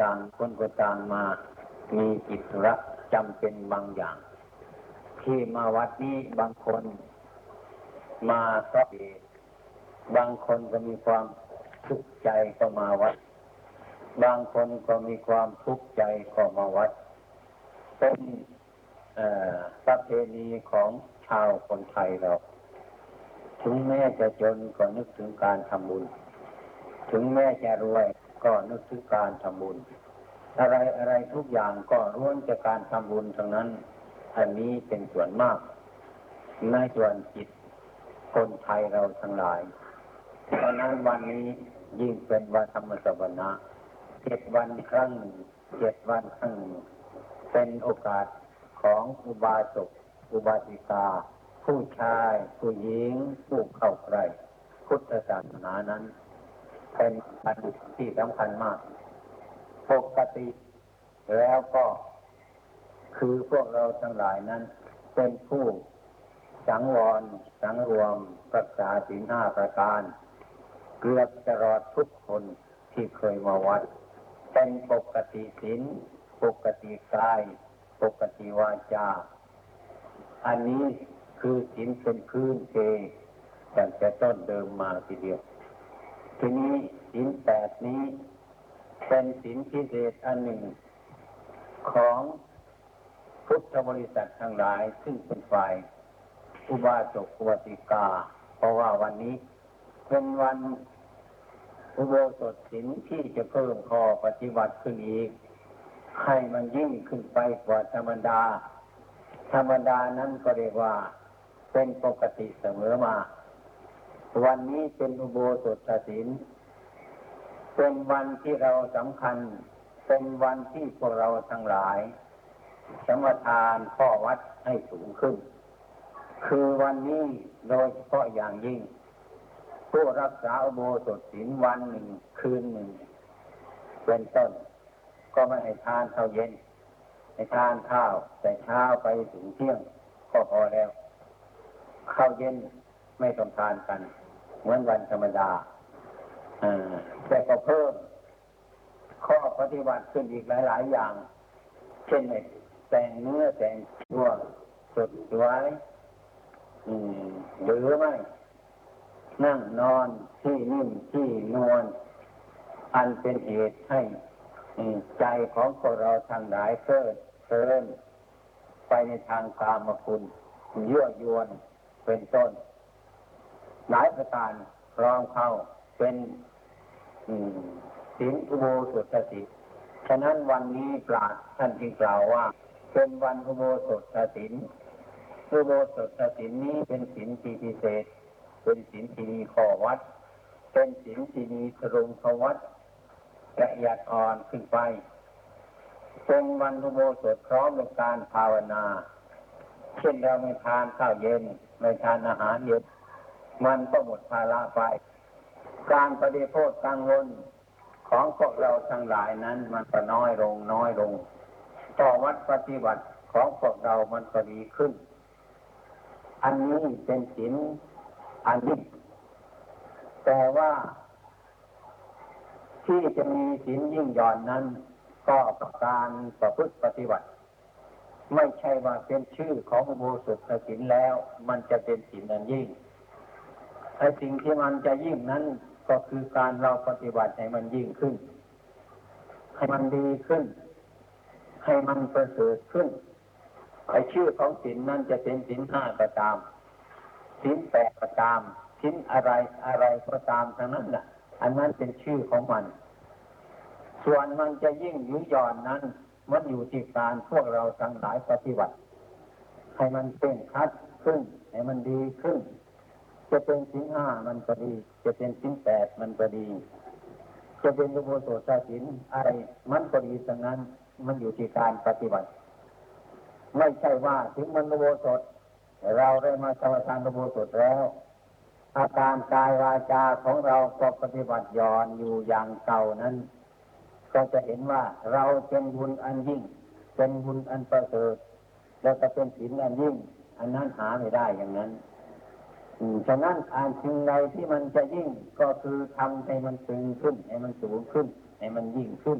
ต่างคนก็ต่างมา มีกิจธุระจำเป็นบางอย่าง ที่มาวัดนี้บางคน มาเพราะเหตุบางคนก็มีความทุกข์ใจก็มาวัด บางคนก็มีความทุกข์ใจก็มาวัด เป็นประเพณีของชาวคนไทยเรา ถึงแม้จะจนก็นึกถึงการทำบุญ ถึงแม้จะรวย ก็นึกถึงการทำบุญ อะไรอะไรทุกอย่างก็ล้วนจากการทำบุญทั้งนั้น อันนี้เป็นส่วนมาก ในส่วนจิตคนไทยเราทั้งหลาย เพราะนั้นวันนี้ยิ่งเป็นวันธรรมสวนะเจ็ดวันครั้งหนึ่งเจ็ดวันครั้งหนึ่งเป็นโอกาสของอุบาสกอุบาสิกา ผู้ชาย ผู้หญิง ผู้เข้าใกล้พุทธศาสนานั้น เป็นอันที่สำคัญมาก ปกติแล้วก็คือพวกเราทั้งหลายนั้น เป็นผู้สังวร สังรวมรักษาศีลห้าประการ เกือบจะรอดทุกคนที่เคยมาวัด เป็นปกติศีลปกติกาย ปกติวาจา อันนี้คือศีลเป็นพื้นเพตั้งแต่ต้นเดิมมาทีเดียว ทีนี้ศีลแปดนี้เป็นศีลพิเศษอันหนึ่ง ของพุทธบริษัททั้งหลาย ซึ่งเป็นฝ่ายอุบาสกอุบาสิกา เพราะว่าวันนี้เป็นวันอุโบสถศีลที่จะเพิ่มข้อปฏิบัติขึ้นอีก ให้มันยิ่งขึ้นไปกว่าธรรมดา ธรรมดานั้นก็เรียกว่าเป็นปกติเสมอมา วันนี้เป็นอุโบสถศีลเป็นวันที่เราสำคัญ เป็นวันที่พวกเราทั้งหลายสมทานข้อวัดให้สูงขึ้น คือวันนี้โดยเฉพาะอย่างยิ่ง ผู้รักษาอุโบสถศีลวันหนึ่งคืนหนึ่งเป็นต้น ก็ไม่ให้ทานเท่าเย็นให้ทานข้าวแต่เช้าไปถึงเที่ยงก็พอแล้ว ข้าวเย็นไม่ต้องทานกัน เหมือนวันธรรมดาแต่ก็เพิ่มข้อปฏิบัติขึ้นอีกหลาย ๆ อย่าง เช่นแต่งเนื้อแต่งตัวสดสวยหรือไม่นั่งนอนที่นิ่มที่นวลอันเป็นเหตุให้ใจของพวกเราทางหลายเพิ่มเพิ่มไปในทางกามคุณยั่วยวนเป็นต้น หลายประการรองเข้าเป็นศีลอุโบสถศีลฉะนั้นวันนี้ปราชญ์ท่านจึงกล่าวว่า เป็นวันอุโบสถศีลอุโบสถศีลนี้เป็นศีลที่พิเศษ เป็นศีลที่มีข้อวัด เป็นศีลที่มีสรุงขวัดละเอียดอ่อนขึ้นไป เป็นวันอุโบสถพร้อมในการภาวนา เช่นเราไม่ทานข้าวเย็น ไม่ทานอาหารเย็น มันก็หมดภาระไป การปฏิโภคกังวลของพวกเราทั้งหลายนั้น มันก็น้อยลงน้อยลง ต่อวัดปฏิบัติของพวกเรามันก็ดีขึ้น อันนี้เป็นศีลอันนี้แต่ว่าที่จะมีศีลยิ่งย่อนนั้น ก็กับการประพฤติปฏิบัติ ไม่ใช่ว่าเป็นชื่อของอุโบสถศีลแล้ว มันจะเป็นศีลอันยิ่ง อ้สิ่งที่มันจะยิ่งนั้นก็คือการเราปฏิบัติให้มันยิ่งขึ้น ให้มันดีขึ้น ให้มันประเสริฐขึ้นไอ้ชื่อของศีลนั้นจะเป็นศีลห้าก็ตามศีลแปดก็ตามศีลอะไรอะไรก็ตามทั้งนั้นน่ะ อันนั้นเป็นชื่อของมัน ส่วนมันจะยิ่งยุยอนนั้น มันอยู่ที่การพวกเราทั้งหลายปฏิบัติ ให้มันเป็นคัดขึ้น ให้มันดีขึ้น จะเป็นสิ้นห้ามันก็ดี จะเป็นสิ้นแปดมันก็ดี จะเป็นอุโบสถศีลอะไรมันก็ดีทั้งนั้นมันอยู่ที่การปฏิบัติ ไม่ใช่ว่าถึงมันอุโบสถเราได้มาสมาทานอุโบสถแล้ว อาการกายวาจาของเราก็ปฏิบัติย้อนอยู่อย่างเก่านั้น ก็จะเห็นว่าเราเป็นบุญอันยิ่ง เป็นบุญอันประเสริฐแล้วก็เป็นศีลอันยิ่ง อันนั้นหาไม่ได้อย่างนั้น ฉะนั้นอ่านสิ่งใดที่มันจะยิ่งก็คือทำให้มันตึงขึ้น ให้มันสูงขึ้น ให้มันยิ่งขึ้น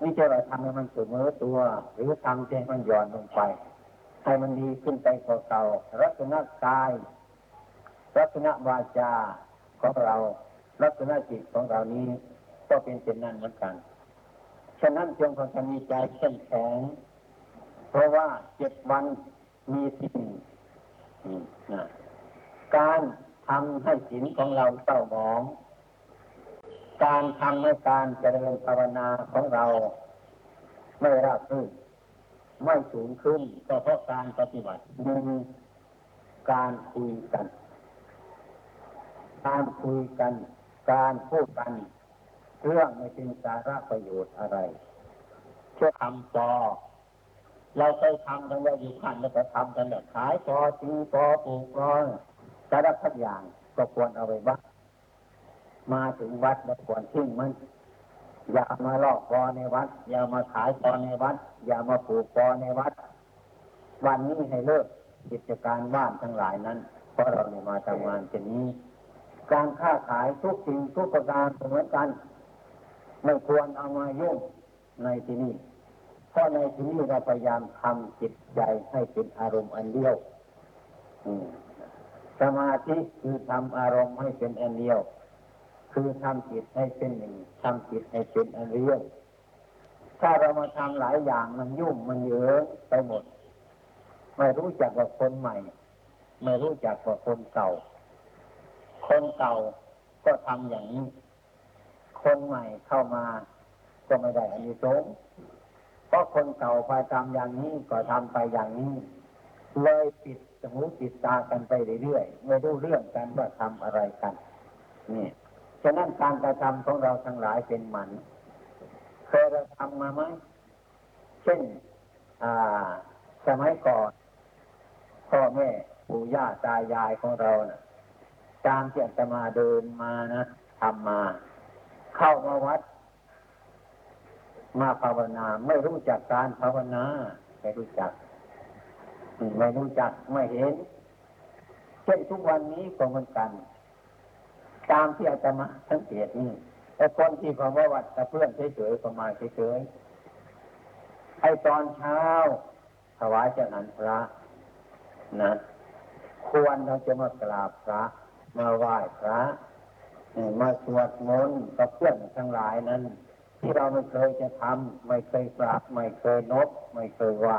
นี่จะว่าทำให้มันเสมอตัว หรือทำให้มันหย่อนลงไป ให้มันดีขึ้นไปกว่าเก่าลักษณะกายลักษณะวาจาของเราลักษณะจิตของเรานี้ก็เป็นเช่นนั้นเหมือนกัน ฉะนั้นจงพากันมีใจเข้มแข็ง เพราะว่าเจ็ดวันมีสิ่งนะ การทำให้ศีลของเราเศร้าหมอง การทำให้การเจริญภาวนาของเรา ไม่ราบรื่นไม่สูงขึ้นก็เพราะการปฏิบัติหนึ่งการคุยกัน การคุยกัน การพูดกัน เรื่องไม่เป็นสาระประโยชน์อะไรเชื่อทำปอเราเคยทำกันว่าอยู่ขันแล้วก็ทำกันแบบขายปอตีปอปลูกปอ สารพัดอย่างก็ควรเอาไว้บ้างมาถึงวัดแล้วควรทิ้งมัน อย่ามาลอกปอในวัด อย่ามาขายปอในวัด อย่ามาปลูกปอในวัด วันนี้ให้เลิกกิจการบ้านทั้งหลายนั้น เพราะเราเนี่ยมาทำงานเช่นนี้ การค้าขายทุกสิ่งทุกประการเหมือนกัน ไม่ควรเอามายุ่งในที่นี้เพราะในที่นี้เราพยายามทำจิตใจให้เป็นอารมณ์อันเดียว สมาธิคือทำอารมณ์ให้เป็นอันเดียว คือทำจิตให้เป็นหนึ่งทำจิตให้เป็นอันเดียวถ้าเรามาทำหลายอย่างมันยุ่งมันเยอะไปหมด ไม่รู้จักว่าคนใหม่ ไม่รู้จักว่าคนเก่า คนเก่าก็ทำอย่างนี้ คนใหม่เข้ามาก็ไม่ได้อันนี้สงเพราะคนเก่าไปทำอย่างนี้ก็ทำไปอย่างนี้ เลยปิด หูปิดตากันไปเรื่อยๆไม่รู้เรื่องกันว่าทำอะไรกันนี่ฉะนั้นการกระทำของเราทั้งหลายเป็นหมันเคยเราทำมาไหมเช่นอ่าสมัยก่อนพ่อแม่ปู่ย่าตายายของเรานะ่ะตามที่อาตมาเดินมานะทำมา เข้ามาวัด มาภาวนา ไม่รู้จักการภาวนาไม่รู้จัก ไม่รู้จักไม่เห็น เช่นทุกวันนี้ก็เหมือนกัน ตามที่อาตมาสังเกตนี่แต่คนที่เขาว่าวัดกับเพื่อนเฉยๆก็มาเฉยๆไอตอนเช้าถวายเจ้านันพระนะควรเราจะมากราบพระ มาไหว้พระมาสวดมนต์กับเพื่อนทั้งหลายนั้น ที่เราไม่เคยจะทำไม่เคยกราบไม่เคยนบไม่เคยว่า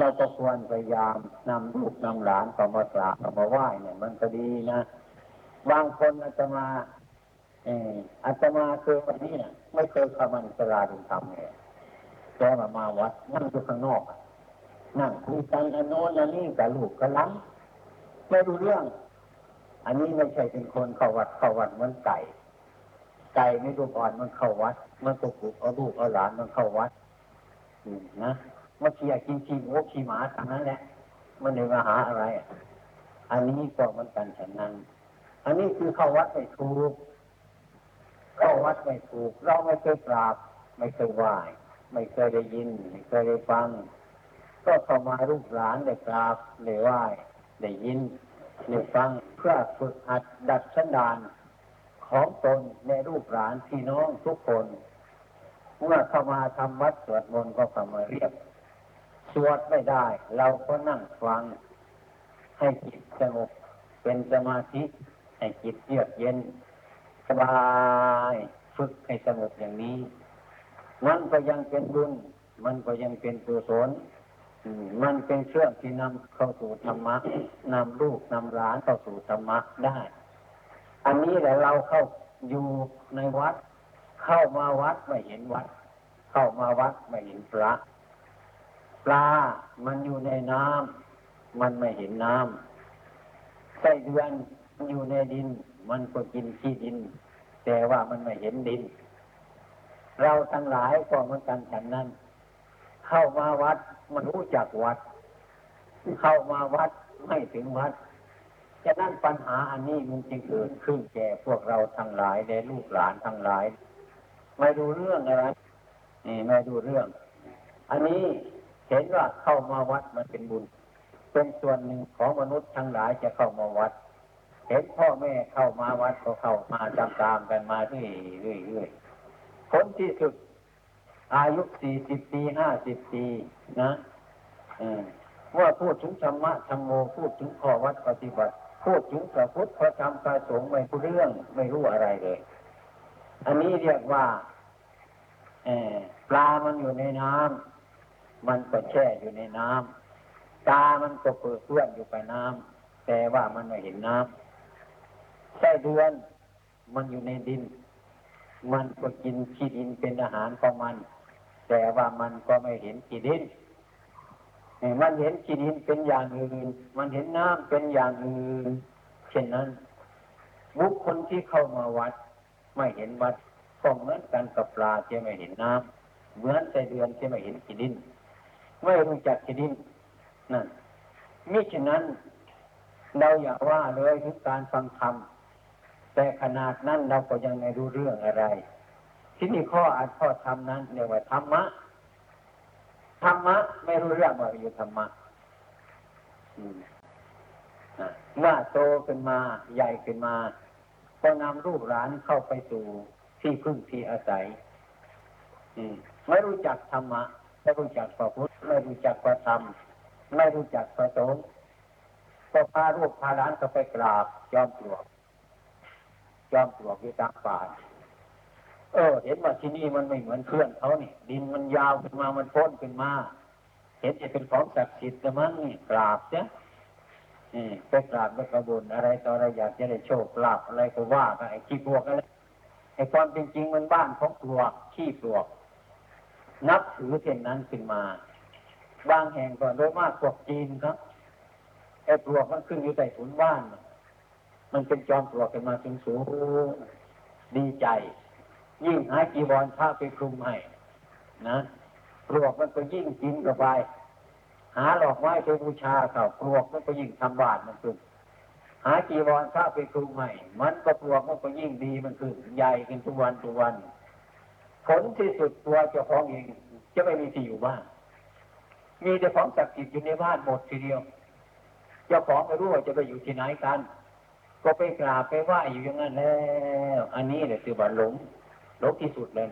เราก็ควรพยายามนำลูกนำหลานเข้ามากราบมาไหว้เนี่ยมันก็ดีนะ บางคนอาตมาเอออาตมาคือวันนี้เนี่ยไม่เคยเข้ามาในสลาดุธรรมเลยแต่มามาวัดนั่งอยู่ข้างนอกนั่งคุยกันอันโน้นอันนี้กับลูกกับหลานไม่รู้เรื่อง อันนี้ไม่ใช่เป็นคนเข้าวัดเข้าวัดเหมือนไก่ไก่ไม่ลูอ่อนมันเข้าวัด มันตกลูกเอาลูกเอาหลานมันเข้าวัดนะ มาเชียกินชีโมชีหมาทางนั้นแหละ มันเลยมาหาอะไร อันนี้ก็มันกันฉันนั้น อันนี้คือเข้าวัดไม่ถูก เข้าวัดไม่ถูก เราไม่เคยกราบ ไม่เคยไหว้ไม่เคยได้ยิน ไม่เคยได้ฟัง ก็เข้ามาลูกหลานได้กราบได้ไหว้ได้ยินได้ฟังเพื่อฝึกหัดดัดสันดานของตนในรูปหลานพี่น้องทุกคน เมื่อเข้ามาทำวัดสวดมนต์ก็เข้ามาเรียก สวดไม่ได้ เราก็นั่งฟัง ให้จิตสงบเป็นสมาธิ ให้จิตเยือกเย็น สบายฝึกให้สงบอย่างนี้นั่นก็ยังเป็นบุญ มันก็ยังเป็นกุศลมันเป็นเครื่องที่นำเข้าสู่ธรรมะนำลูกนำหลานเข้าสู่ธรรมะได้ อันนี้แหละเราเข้าอยู่ในวัด เข้ามาวัดไม่เห็นวัด เข้ามาวัดไม่เห็นพระ ปลา มันอยู่ในน้ำมันไม่เห็นน้ำไส้เดือนมันอยู่ในดิน มันก็กินขี้ดิน แต่ว่ามันไม่เห็นดิน เราทั้งหลายก็เหมือนกันฉันนั้น เข้ามาวัด มันรู้จักวัด เข้ามาวัดไม่ถึงวัดฉะนั้นปัญหาอันนี้มันจึงเกิดขึ้นแก่พวกเราทั้งหลายในลูกหลานทั้งหลาย ไม่ดูเรื่องอะไรนี่ไม่ดูเรื่อง อันนี้ เห็นว่าเข้ามาวัดมันเป็นบุญเป็นส่วนหนึ่งของมนุษย์ทั้งหลายจะเข้ามาวัด เห็นพ่อแม่เข้ามาวัดก็เข้ามาตามๆกันมาเรื่อยๆผลที่สุด อายุสี่สิบปีห้าสิบปีนะเออเมื่อพูดถึงธรรมะธรรมโมพูดถึงข้อวัดปฏิบัติ พูดถึงพระพุทธพระธรรมพระสงฆ์ไม่รู้เรื่องไม่รู้อะไรเลย อันนี้เรียกว่าเออปลามันอยู่ในน้ำ มันก็แช่อยู่ในน้ำตามันก็เปิดเปื้อนอยู่ไปน้ำแต่ว่ามันไม่เห็นน้ำไส้เดือน มันอยู่ในดิน มันก็กินขี้ดินเป็นอาหารของมัน แต่ว่ามันก็ไม่เห็นขี้ดินมันเห็นขี้ดินเป็นอย่างอื่น มันเห็นน้ำเป็นอย่างอื่น เช่นนั้นบุคคลที่เข้ามาวัด ไม่เห็นวัดก็เหมือนกันกับปลาที่ไม่เห็นน้ำเหมือนไส้เดือนที่ไม่เห็นขี้ดิน ไม่รู้จักขี้ดินนั่นมิฉะนั้น เราอย่าว่าเลยถึงการฟังธรรมแต่ขนาดนั้นเราก็ยังไม่รู้เรื่องอะไร ที่นี่ข้ออัดข้อธรรมนั้นเรียกว่าธรรมะธรรมะ ไม่รู้เรื่องว่าอยู่ธรรมะเมื่อโตขึ้นมาใหญ่ขึ้นมา ก็นำลูกหลานเข้าไปสู่ที่พึ่งที่อาศัยไม่รู้จักธรรมะ ไม่รู้จักพระพุทธไม่รู้จักพระธรรมไม่รู้จักพระสงฆ์ก็พาลูกพาหลานก็ไปกราบยอมปลวกจอมปลวกอยู่ตามป่าเออ เห็นว่าที่นี่มันไม่เหมือนเพื่อนเขานี่ดินมันยาวขึ้นมามันพ้นขึ้นมา เห็นจะเป็นของศักดิ์สิทธิ์ละมั้งนี่กราบเนี่ยนี่ไปกราบไปกระบุญอะไรต่ออะไรอยากจะได้โชคลาภอะไรก็ว่ากันไอ้ขี้ปลวกอะไรไอ้ความเป็นจริงมันบ้านของปลวกขี้ปลวก นับถือเช่นนั้นขึ้นมา บางแห่งก็โดยมากพวกจีนครับไอ้ปลวกมันขึ้นอยู่ใต้ถุนบ้าน มันเป็นจอมปลวกขึ้นมาสูงสูงดีใจ ยิ่งหาจีวรผ้าไปคลุมให้นะปลวกมันก็ยิ่งกินกับไป หาหลอกไม้ไปบูชาเขาปลวกมันก็ยิ่งทำบาตมันขึ้นหาจีวรผ้าไปคลุมให้มันก็ปลวกมันก็ยิ่งดีมันขึ้นใหญ่ขึ้นทุกวันทุกวัน ผลที่สุดตัวเจ้าของเอง จะไม่มีที่อยู่บ้าน มีแต่ของศักดิ์สิทธิ์อยู่ในบ้านหมดทีเดียว เจ้าของไม่รู้ว่าจะไปอยู่ที่ไหนกัน ก็ไปกราบไปไหว้อยู่อย่างนั้นแล้ว อันนี้เนี่ยคือว่าหลงหลงที่สุดเลย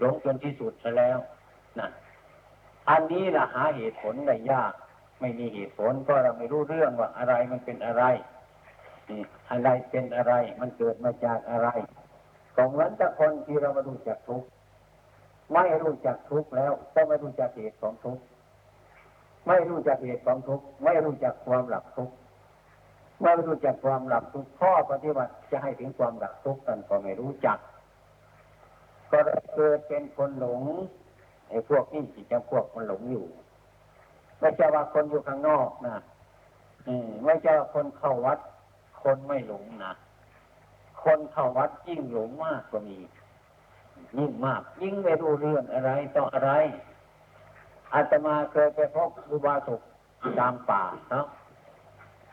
หลงจนที่สุดซะแล้วนั่นอันนี้นะหาเหตุผลได้ยาก ไม่มีเหตุผลก็เราไม่รู้เรื่องว่าอะไรมันเป็นอะไรอะไรเป็นอะไร มันเกิดมาจากอะไร ก็เหมือนกับคนที่เรามารู้จักทุกข์ไม่รู้จักทุกข์แล้ว ก็ไม่รู้จักเหตุของทุกข์ไม่รู้จักเหตุของทุกข์ไม่รู้จักความหลับทุกข์ไม่รู้จักความหลับทุกข์ข้อปฏิบัติจะให้ถึงความหลับทุกข์กันก็ไม่รู้จัก ก็เลยเกิดเป็นคนหลงไอ้พวกนี้จิตจำพวกมันหลงอยู่ไม่ใช่ว่าคนอยู่ข้างนอกนะอืมไม่ใช่ว่าคนเข้าวัด คนไม่หลงนะ คนเข้าวัดยิ่งหลงมากกว่ามี ยิ่งมาก ยิ่งไม่รู้เรื่องอะไรต่ออะไรอาตมาเคยไปพบครูบาสุกตามป่าเนาะ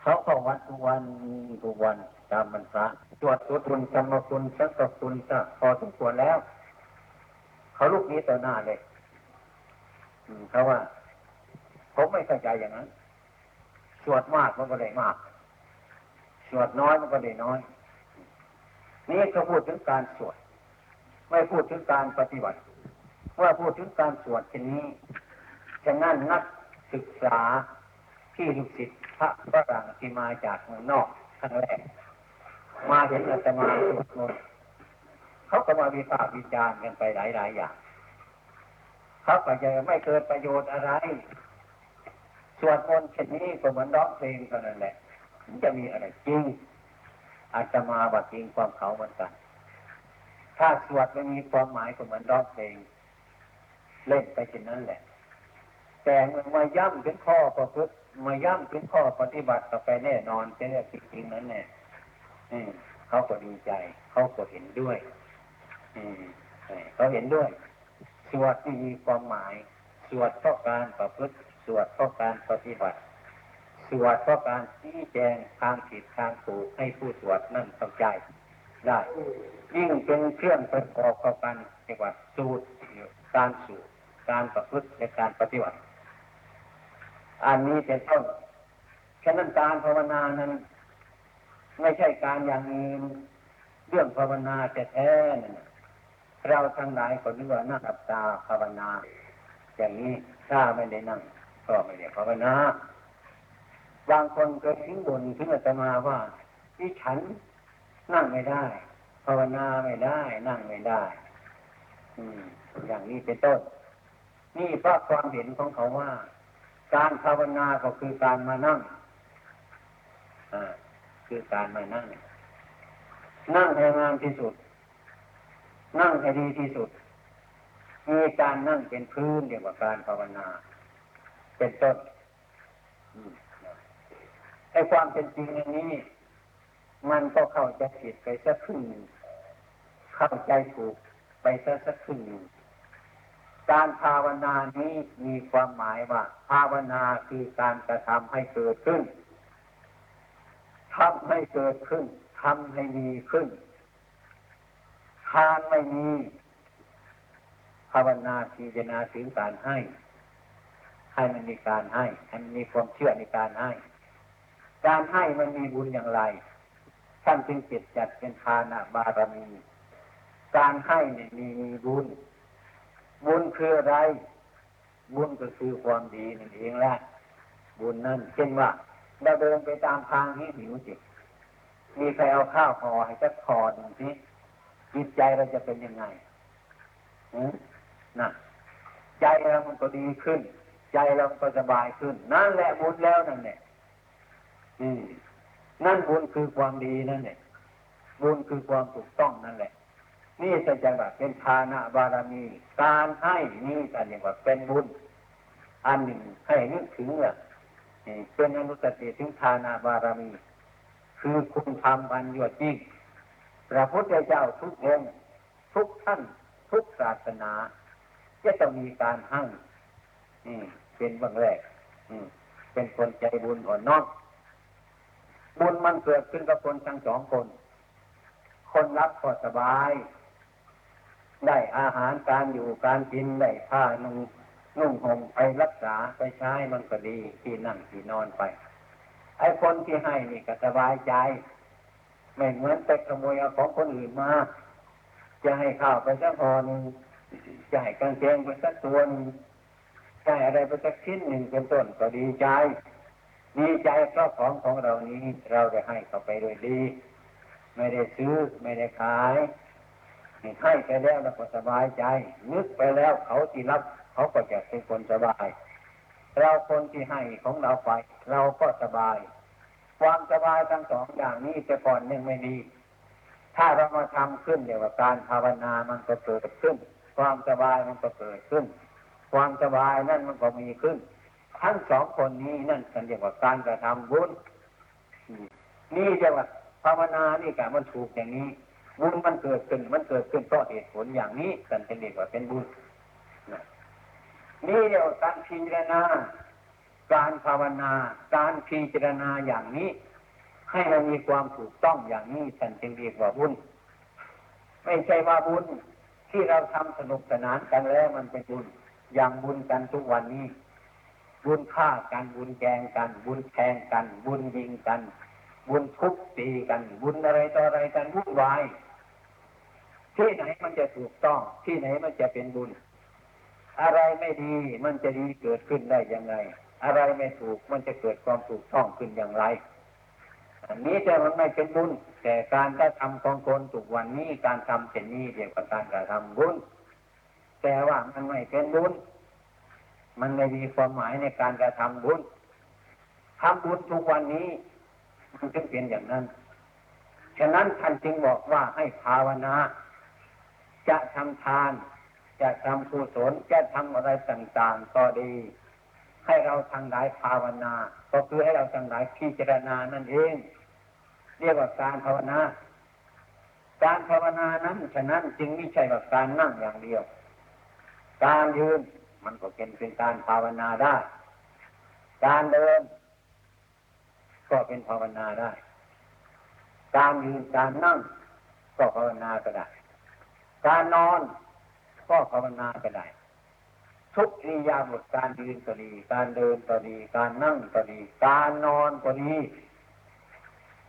เขาเข้าวัดทุกวันทุกวันตามบรรพระตรวจตัวตุนกรรมคุณสักกคุณก็พอสมควรแล้ว เขาลุกนี้ต่อหน้าเลยอืมเขาว่า ผมไม่เข้าใจอย่างนั้นสวดมากมันก็ได้มากสวดน้อยมันก็ได้น้อย นี่เขาพูดถึงการสวดไม่พูดถึงการปฏิบัติเมื่อพูดถึงการสวดทีนี้ฉะนั้นนักศึกษาที่ลูกศิษย์พระฝรั่งที่มาจากเมืองนอกครั้งแรก มาเห็นอาตมาสวดมนต์เขาก็มาวิพากษ์วิจารณ์กันไปหลายๆอย่างเขาก็จะไม่เกิดประโยชน์อะไรสวดมนต์เช่นนี้ก็เหมือนร้องเพลงเท่านั้นแหละมันจะมีอะไรจริง อาตมาบัดจริงความเขาเหมือนกัน ถ้าสวดไม่มีความหมายก็เหมือนร้องเพลง เล่นไปเช่นนั้นแหละ แต่เมื่อมาย่ำถึงข้อประพฤติมาย่ำถึงข้อปฏิบัติต่อไปแน่นอนเป็นเรื่องจริงๆนั้นแน่อืมเขาก็ดีใจ เขาก็เห็นด้วยเขาเห็นด้วย สวดที่มีความหมาย สวดเพราะการประพฤติ สวดเพราะการปฏิบัติ สวดเพราะการชี้แจงทางผิดทางถูกให้ผู้สวดนั่นเข้าใจได้ยิ่งเป็นเครื่องประกอบเข้ากันเรียกว่าสูตรการสูตรการประพฤติและการปฏิบัติ อันนี้เป็นต้นฉะนั้นการภาวนานั้น ไม่ใช่การอย่างอื่นเรื่องภาวนาแต่แท้นเราทั้งหลายคนนึกว่านั่งกับตาภาวนา อย่างนี้ถ้าไม่ได้นั่งก็ไม่ได้ภาวนา บางคนก็ทิ้งบนทิ้งอาตมาว่าที่ฉันนั่งไม่ได้ ภาวนาไม่ได้ นั่งไม่ได้ อืม อย่างนี้เป็นต้น นี่เพราะความเห็นของเขาว่า การภาวนาก็คือการมานั่งอ่าคือการมานั่ง นั่งให้งามที่สุด นั่งให้ดีที่สุดมีการนั่งเป็นพื้นเดียวกับการภาวนา เป็นต้น อ้ความเป็นจริงอันนี้ มันก็เข้าใจผิดไปสักครึ่งหนึ่งเข้าใจถูกไปสักสักครึ่งหนึ่งการภาวนานี้มีความหมายว่า ภาวนาคือการกระทำให้เกิดขึ้นทำให้เกิดขึ้นทำให้มีขึ้นทานไม่มี ภาวนาพิจารณาถึงการให้ ให้มันมีการให้ให้มันมีความเชื่อในการให้ การให้มันมีบุญอย่างไรท่านจึงเจ็ดจัดเป็นทานะบารมี การให้เนี่ยมีมีบุญ บุญคืออะไร บุญก็คือความดีนั่นเองแหละ บุญนั่นเช่นว่าเราเดินไปตามทางนี้หิวจิมีใครเอาข้าวห่อให้สักคอหนึ่งทีจิตใจเราจะเป็นยังไงนะใจเรามันก็ดีขึ้น ใจเราก็สบายขึ้น นั่นแหละบุญแล้วนั่นเนี่ย นั่นบุญคือความดีนั่นเนี่ยบุญคือความถูกต้องนั่นแหละ นี่จะจังหวะเป็นทานะบารมี การให้นี่การอย่างว่าเป็นบุญ อันหนึ่งให้นึกถึงเนี่ยเป็นอนุสติถึงทานาบารมี คือคุณธรรมอันยวดยิ่งพระพุทธเจ้าทุกองค์ทุกท่าน ทุกศาสนาจะต้องมีการให้เป็นบางแรกเป็นคนใจบุญอ่อนน้อม บุญมันเกิดขึ้นกับคนทั้งสองคน คนรับก็สบาย ได้อาหารการอยู่การกินได้ผ้านุ่งนุ่งห่มไปรักษาไปใช้มันก็ดีที่นั่งที่นอนไป ไอ้คนที่ให้นี่ก็สบายใจ ไม่เหมือนไปขโมยเอาของคนอื่นมาจะให้ข้าวไปสักพอหนึ่งจะให้กางเกงไปสักตัวหนึ่งจะให้อะไรไปสักชิ้นหนึ่งเป็นต้นก็ดีใจ ดีใจเพราะของของเรานี้เราได้ให้เขาไปโดยดี ไม่ได้ซื้อไม่ได้ขายให้ไปแล้วเราก็สบายใจ นึกไปแล้วเขาที่รับเขาก็จะเป็นคนสบาย เราคนที่ให้ของเราไป เราก็สบาย ความสบายทั้งสองอย่างนี้แต่ก่อนยังไม่ดีถ้าเรามาทำขึ้นเดี๋ยวการภาวนามันก็เกิดขึ้น ความสบายมันก็เกิดขึ้น ความสบายนั่นมันก็มีขึ้น ทั้งสองคนนี้นั่นกันเรียกว่าการกระทำบุญนี่จะว่าภาวนานี่กะมันถูกอย่างนี้ บุญมันเกิดขึ้น มันเกิดขึ้นเพราะเหตุผลอย่างนี้กันเป็นเรียกว่าเป็นบุญนี่เรียกว่าการพิจารณา การภาวนา การพิจารณาอย่างนี้ ให้เรามีความถูกต้องอย่างนี้ท่านจึงเรียกว่าบุญไม่ใช่ว่าบุญที่เราทำสนุกสนานกันแล้วมันเป็นบุญอย่างบุญกันทุกวันนี้ บุญฆ่ากัน บุญแกงกัน บุญแทงกัน บุญยิงกัน บุญทุบตีกัน บุญอะไรต่ออะไรกันวุ่นวายที่ไหนมันจะถูกต้อง ที่ไหนมันจะเป็นบุญ อะไรไม่ดีมันจะดีเกิดขึ้นได้ยังไง อะไรไม่ถูกมันจะเกิดความถูกต้องขึ้นอย่างไร อันนี้แต่มันไม่เป็นบุญ แต่การกระทำของคนถูกวันนี้การทำเช่นนี้เรียกว่าการกระทำบุญ แต่ว่ามันไม่เป็นบุญ มันไม่มีความหมายในการกระทำบุญทำบุญทุกวันนี้ มันจึงเป็นอย่างนั้น ฉะนั้นท่านจึงบอกว่าให้ภาวนา จะทำทาน จะทำกุศลจะทำอะไรต่างๆก็ดี ให้เราทางหลายภาวนา ก็คือให้เราทางหลายพิจารณานั่นเอง เรียกว่าการภาวนา การภาวนานั้นฉะนั้นจึงไม่ใช่ว่าการนั่งอย่างเดียว การยืน มันก็เป็นเป็นการภาวนาได้ การเดิน ก็เป็นภาวนาได้ การยืนการนั่ง ก็ภาวนาก็ได้ การนอน ก็ภาวนาก็ได้ ทุกอิยาบทการยืนก็ดี การเดินก็ดี การนั่งก็ดี การนอนก็ดี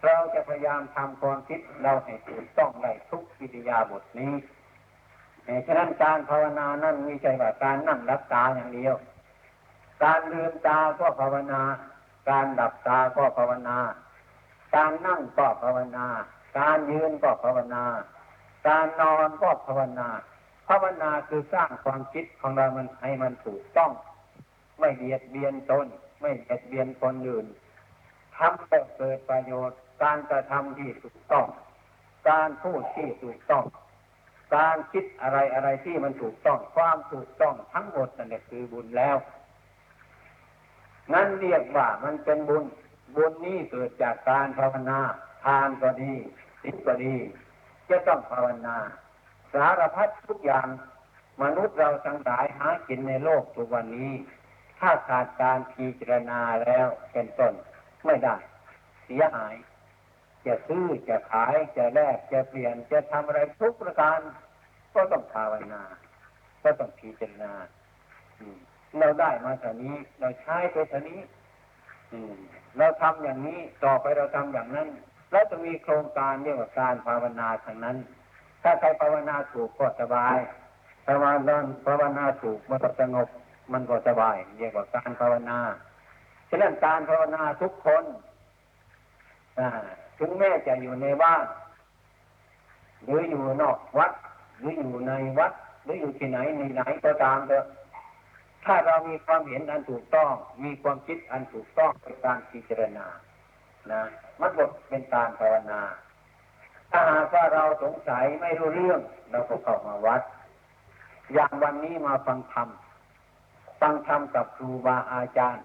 เราจะพยายามทำความคิดเราให้ถูกต้องได้ทุกอิริยาบทนี้ ฉะนั้นการภาวนานั้นม่ใช่ว่าการนั่งรับตาอย่างเดียว การลืมตาก็ภาวนา การดับตาก็ภาวนา การนั่งก็ภาวนา การยืนก็ภาวนา การนอนก็ภาวนา ภาวนาคือสร้างความคิดของเรามันให้มันถูกต้อง ไม่เบียดเบียนตนไม่เบียดเบียนคนอื่นทำให้เกิดประโยชน์ การกระทำที่ถูกต้อง การพูดที่ถูกต้อง การคิดอะไรอะไรที่มันถูกต้องความถูกต้องทั้งหมดนั่นคือบุญแล้ว นั่นเรียกว่ามันเป็นบุญ บุญนี้เกิดจากการภาวนา ทานก็ดีศีลก็ดี จะต้องภาวนา สารพัดทุกอย่างมนุษย์เราทั้งหลายหากินในโลกทุกวันนี้ ถ้าขาดการพิจารณาแล้วเป็นต้นไม่ได้ เสียหาย จะซื้อจะขายจะแลกจะเปลี่ยนจะทำอะไรทุกประการ ก็ต้องภาวนา ก็ต้องพิจารณาเราได้มาเท่านี้ เราใช้ไปเท่านี้เราทำอย่างนี้ต่อไปเราทำอย่างนั้นแล้วจะมีโครงการเรียกว่าการภาวนาทางนั้น ถ้าใครภาวนาถูกก็สบายภาวนาภาวนาถูกมันก็สงบ มันก็สบายเรียกว่าการภาวนาฉะนั้นการภาวนาทุกคนอ่า ถึงแม้จะอยู่ในบ้านหรืออยู่นอกวัด หรืออยู่ในวัด หรืออยู่ที่ไหนในไหนก็ตามเถอะถ้าเรามีความเห็นอันถูกต้อง มีความคิดอันถูกต้องเป็นการพิจารณานะมันบทเป็นการภาวนา ถ้าหากว่าเราสงสัยไม่รู้เรื่อง เราก็เข้ามาวัด อย่างวันนี้มาฟังธรรมฟังธรรมกับครูบาอาจารย์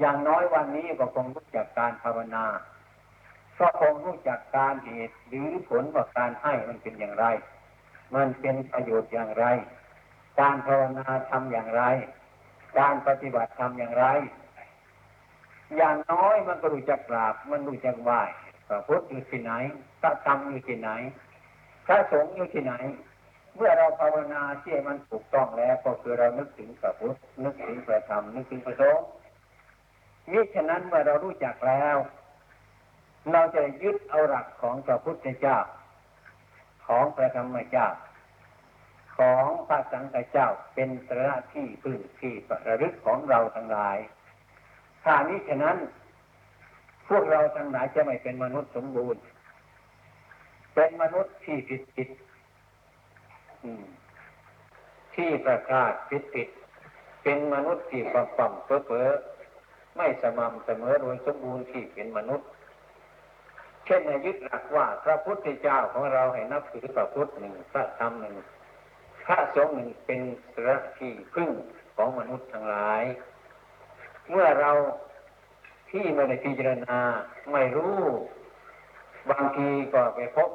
อย่างน้อยวันนี้ก็คงรู้จักการภาวนา ก็คงรู้จักการเหตุหรือผลว่าการให้มันเป็นอย่างไร มันเป็นประโยชน์อย่างไร การภาวนาทำอย่างไร การปฏิบัติทำอย่างไร อย่างน้อยมันก็รู้จักกราบ มันรู้จักไหว้พระพุทธอยู่ที่ไหนพระธรรมอยู่ที่ไหนพระสงฆ์อยู่ที่ไหน เมื่อเราภาวนาที่มันถูกต้องแล้ว ก็คือเรานึกถึงพระพุทธนึกถึงพระธรรมนึกถึงพระสงฆ์นี่ฉะนั้นเมื่อเรารู้จักแล้ว เราจะยึดเอาหลักของพระพุทธเจ้า ของพระธรรมเจ้า ของพระสังฆเจ้าเป็นสระที่พึ่งที่ประลึกของเราทั้งหลายถ้านี้ฉะนั้น พวกเราทั้งหลายจะไม่เป็นมนุษย์สมบูรณ์ เป็นมนุษย์ที่ผิดผิดที่ประกาศผิดผิดเป็นมนุษย์ที่ความปั่มเพ้อเพ้อไม่สม่ำเสมอโดยสมบูรณ์ที่เป็นมนุษย์ เช่นยึดหลักว่าพระพุทธเจ้าของเราให้นับถือพระพุทธหนึ่งพระธรรมหนึ่งพระสงฆ์หนึ่งเป็นสระที่พึ่งของมนุษย์ทั้งหลาย เมื่อเราที่ไม่ได้พิจารณาไม่รู้ บางทีก็ไปพบ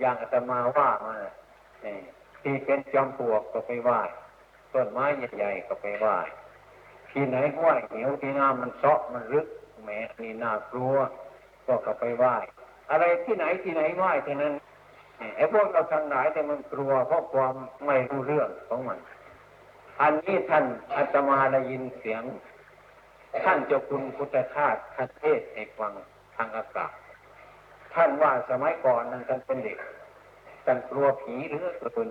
อย่างอาตมาว่ามาที่เป็นจอมปลวกก็ไปไหว้ต้นไม้ใหญ่ๆก็ไปไหว้ที่ไหนห้วยเหนียวที่น้ำมันเซาะมันลึกแหมนี่น่ากลัวก็ก็ไปไหว้ อะไรที่ไหนที่ไหนไหว้ที่นั้นไอ้พวกเราทั้งหลายแต่มันกลัวเพราะความไม่รู้เรื่องของมัน อันนี้ท่านอาตมาได้ยินเสียง ท่านเจ้าคุณพุทธทาสท่านเทศให้ฟังทางอากาศท่านว่าสมัยก่อนนั้นท่านเป็นเด็กท่านกลัวผีหรือเกิน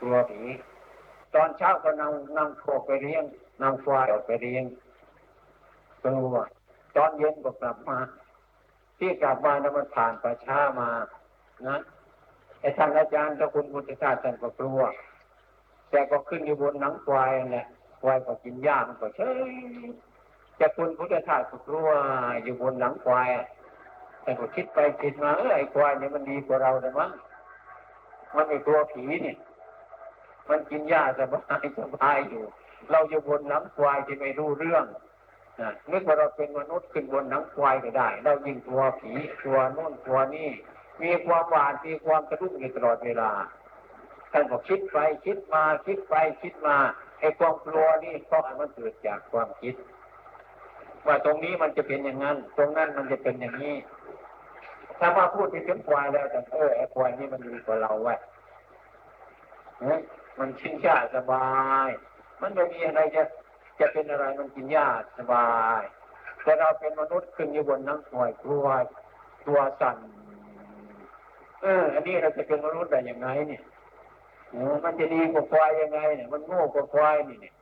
กลัวผี ตอนเช้าก็นำนำโคไปเลี้ยงนำควายออกไปเลี้ยงกลัวตอนเย็นก็กลับมา ที่กลับมาแล้วมันผ่านประช้ามานะไอ้ท่านอาจารย์เจ้าคุณพุทธทาสท่านก็กลัว แต่ก็ขึ้นอยู่บนหนังควายนั่นแหละควายก็กินหญ้ามันก็เฉยจะคุณพุทธทาสก็กลัวอยู่บนหลังควายแต่ก็คิดไปคิดมาเออไอ้ควายเนี่ยมันดีกว่าเราเลยมั้งมันไม่กลัวผีเนี่ย มันกินหญ้าสบายสบายอยู่ เราอยู่บนหลังควายที่ไม่รู้เรื่อง นึกว่าเราเป็นมนุษย์ขึ้นบนหลังควายก็ได้ เรายิงกลัวผีกลัวโน่นกลัวนี่มีความหวาดมีความกระดุ้งอยู่ตลอดเวลาท่านบอกคิดไปคิดมาคิดไปคิดมาไอ้ความกลัวนี่เพราะมันเกิดจากความคิด ว่าตรงนี้มันจะเป็นอย่างนั้น ตรงนั้นมันจะเป็นอย่างนี้ ถ้ามาพูดถึงควายแล้วแต่เออไอ้ควายนี่มันดีกว่าเราไว้ยมันชินชาสบาย มันไม่มีอะไรจะ จะเป็นอะไรมันกินหญ้าสบาย แต่เราเป็นมนุษย์ขึ้นอยู่บนน้ำห่วยกลัวตัวสั่นเอออันนี้เราจะเป็นมนุษย์ได้ยังไงเนี่ยมันจะดีกว่าควายยังไงเนี่ยมันโง่กว่าควายนี่เนี่ย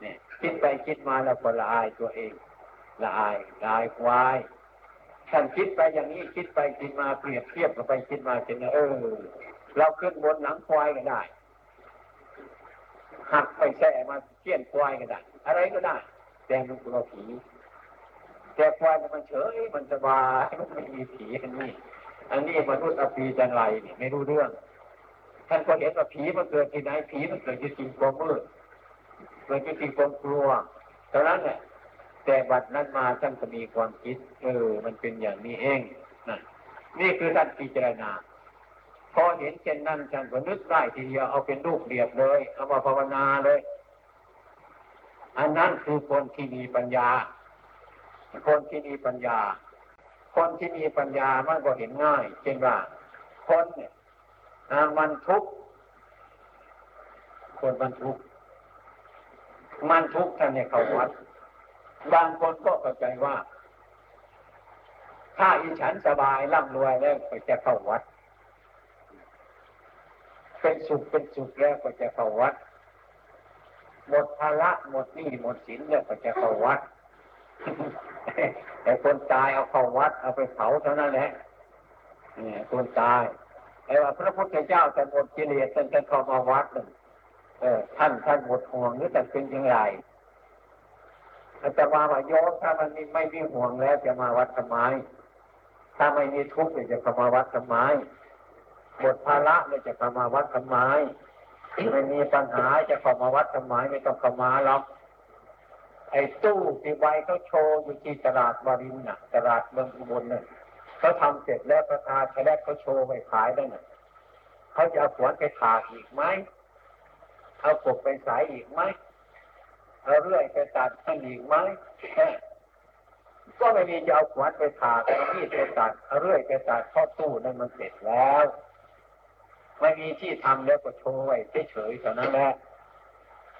เนี่ยคิดไปคิดมาแล้วก็ละอายตัวเองละอายละอายควายท่านคิดไปอย่างนี้คิดไปคิดมาเปรียบเทียบกันไปคิดมาเจนเออเราขึ้นบนหลังควายก็ได้หักไปแส่มาเกี้ยนควายก็ได้ อะไรก็ได้ แต่มันกลัวผี แต่ควายมันเฉยมันสบายมันไม่มีผีอันนี้ อันนี้มนุษย์อภีจันไรนี่ไม่รู้เรื่อง ท่านก็เห็นว่าผีมันเกิดที่ไหนผีมันเกิดที่สิ่งความมืดเกิดที่สิ่งความกลัวเท่านั้นแหละแต่บัดนั้นมาท่านก็มีความคิดเออมันเป็นอย่างนี้เองนะนี่คือท่านพิจารณาพอเห็นเช่นนั้นท่านก็นึกได้ทีเดียวเอาเป็นรูปเรียบเลยเอามาภาวนาเลย อันนั้นคือคนที่มีปัญญา คนที่มีปัญญา คนที่มีปัญญามันก็เห็นง่ายเช่นว่า คนเนี่ยมันทุกข์คนมันทุกข์มันทุกข์ท่านเนี่ยเขาวัด บางคนก็เข้าใจว่า ถ้าอีฉันสบายร่ำรวยแล้วก็จะเข้าวัด เป็นสุขเป็นสุขแล้วก็จะเข้าวัด หมดภาระหมดหนี้หมดสินแล้วก็จะเข้าวัด แต่คนตายเอาเข้าวัด เอาไปเผาเท่านั้นแหละเนี่ยคนตายไอ้ว่าพระพุทธเจ้าแต่หมดกิเลสท่านจะเข้ามาวัดหนึ่งเออท่านท่านหมดห่วงหรือท่เป็นอย่างไรอาจารย์ว่าโยมถ้ามันไม่มีห่วงแล้วจะมาวัดทำไมถ้าไม่มีทุกข์จะเข้ามาวัดทำไมหมดภาระเลยจะเข้ามาวัดทำไม ไม่มีปัญหาจะเข้ามาวัดทำไมไม่ต้องเข้ามาหรอกไอ้ตู้ที่ใบเขาโชว์อยู่ที่ตลาดวารินน่ะ ตลาดเมืองอุบลน่ะเขาทำเสร็จแล้วประธานแรกเขาโชว์ไปขายได้น่ะเขาจะเอาขวานไปถากอีกไหมเอากบไปสายอีกไหมเอาเรื่อยไปตัดให้อีกไหมก็ไม่มีจะเอาขวานไปถากมีดไปตัดเอาเรื่อยไปตัดข้อตู้นั่นมันเสร็จแล้ว ไม่มีที่ทำแล้วก็โชว์ไว้เฉยๆเท่านั้นแหละ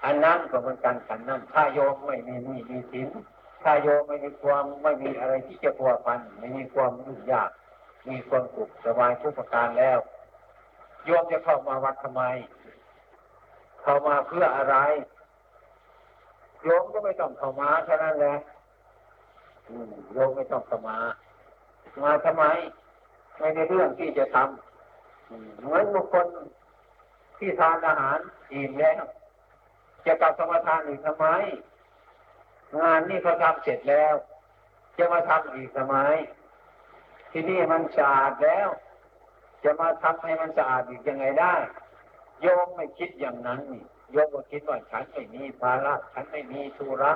อันนั้นก็เหมือนกันขันนั้นถ้าโยมไม่มีมีมีสินถ้าโยมไม่มีความไม่มีอะไรที่จะพัวพันไม่มีความยุ่งยาก มีความสุขสบายทุกประการแล้ว โยมจะเข้ามาวัดทำไม เข้ามาเพื่ออะไรโยมก็ไม่ต้องเข้ามาเท่านั้นแหละโยมไม่ต้องเข้ามา มาทำไม ไม่ในเรื่องที่จะทำ เหมือนบุคคลที่ทานอาหารอิ่มแล้วจะกลับสมาทานอีกทำไม งานนี่เขาทำเสร็จแล้ว จะมาทำอีกทำไม ที่นี่มันสะอาดแล้ว จะมาทำให้มันสะอาดอีกยังไงได้ โยมไม่คิดอย่างนั้นนี่โยมก็คิดว่าฉันไม่มีภาระฉันไม่มีธุระ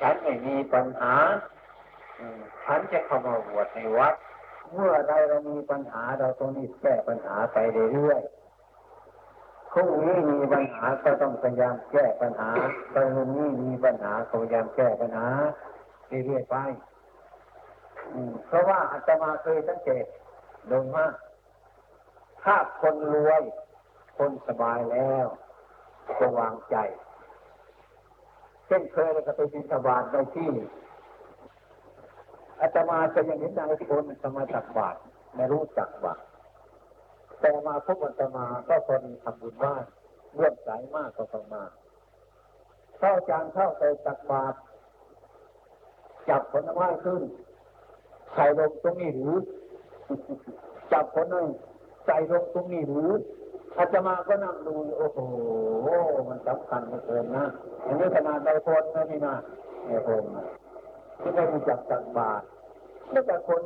ฉันไม่มีปัญหาฉันจะเข้ามาบวชในวัด เมื่อใดเรามีปัญหาเราต้องรีบแก้ปัญหาไปเรื่อยๆพรุ่งนี้มีปัญหาก็ต้องพยายามแก้ปัญหาตอนนี้มีปัญหาก็พยายามแก้ปัญหาเรื่อยๆไปเพราะว่าอาตมาเคยสังเกตโดยมากถ้าคนรวย คนสบายแล้วก็วางใจ เช่นเคยเราก็ไปบินสบาทในที่ อาตมาจะยังเห็นนายคนสมาจักบาทไม่รู้จักบาทแต่มาพบอาตมาก็คนทำบุญบ้านเลื่อมสายมากก็ต้องมาเข้าจานเข้าไปตักบาตรจับผลไม้ขึ้นใส่ลงตรงนี้หรือ จับผลนึงใส่ลงตรงนี้หรืออาจมาก็นั่งดูโอ้โหมันสำคัญเหลือเกินนะอันนี้ขนาดใดคนนะนี่นะไอ้คน ที่ได้รู้จักตักบาตรแล้วแต่คน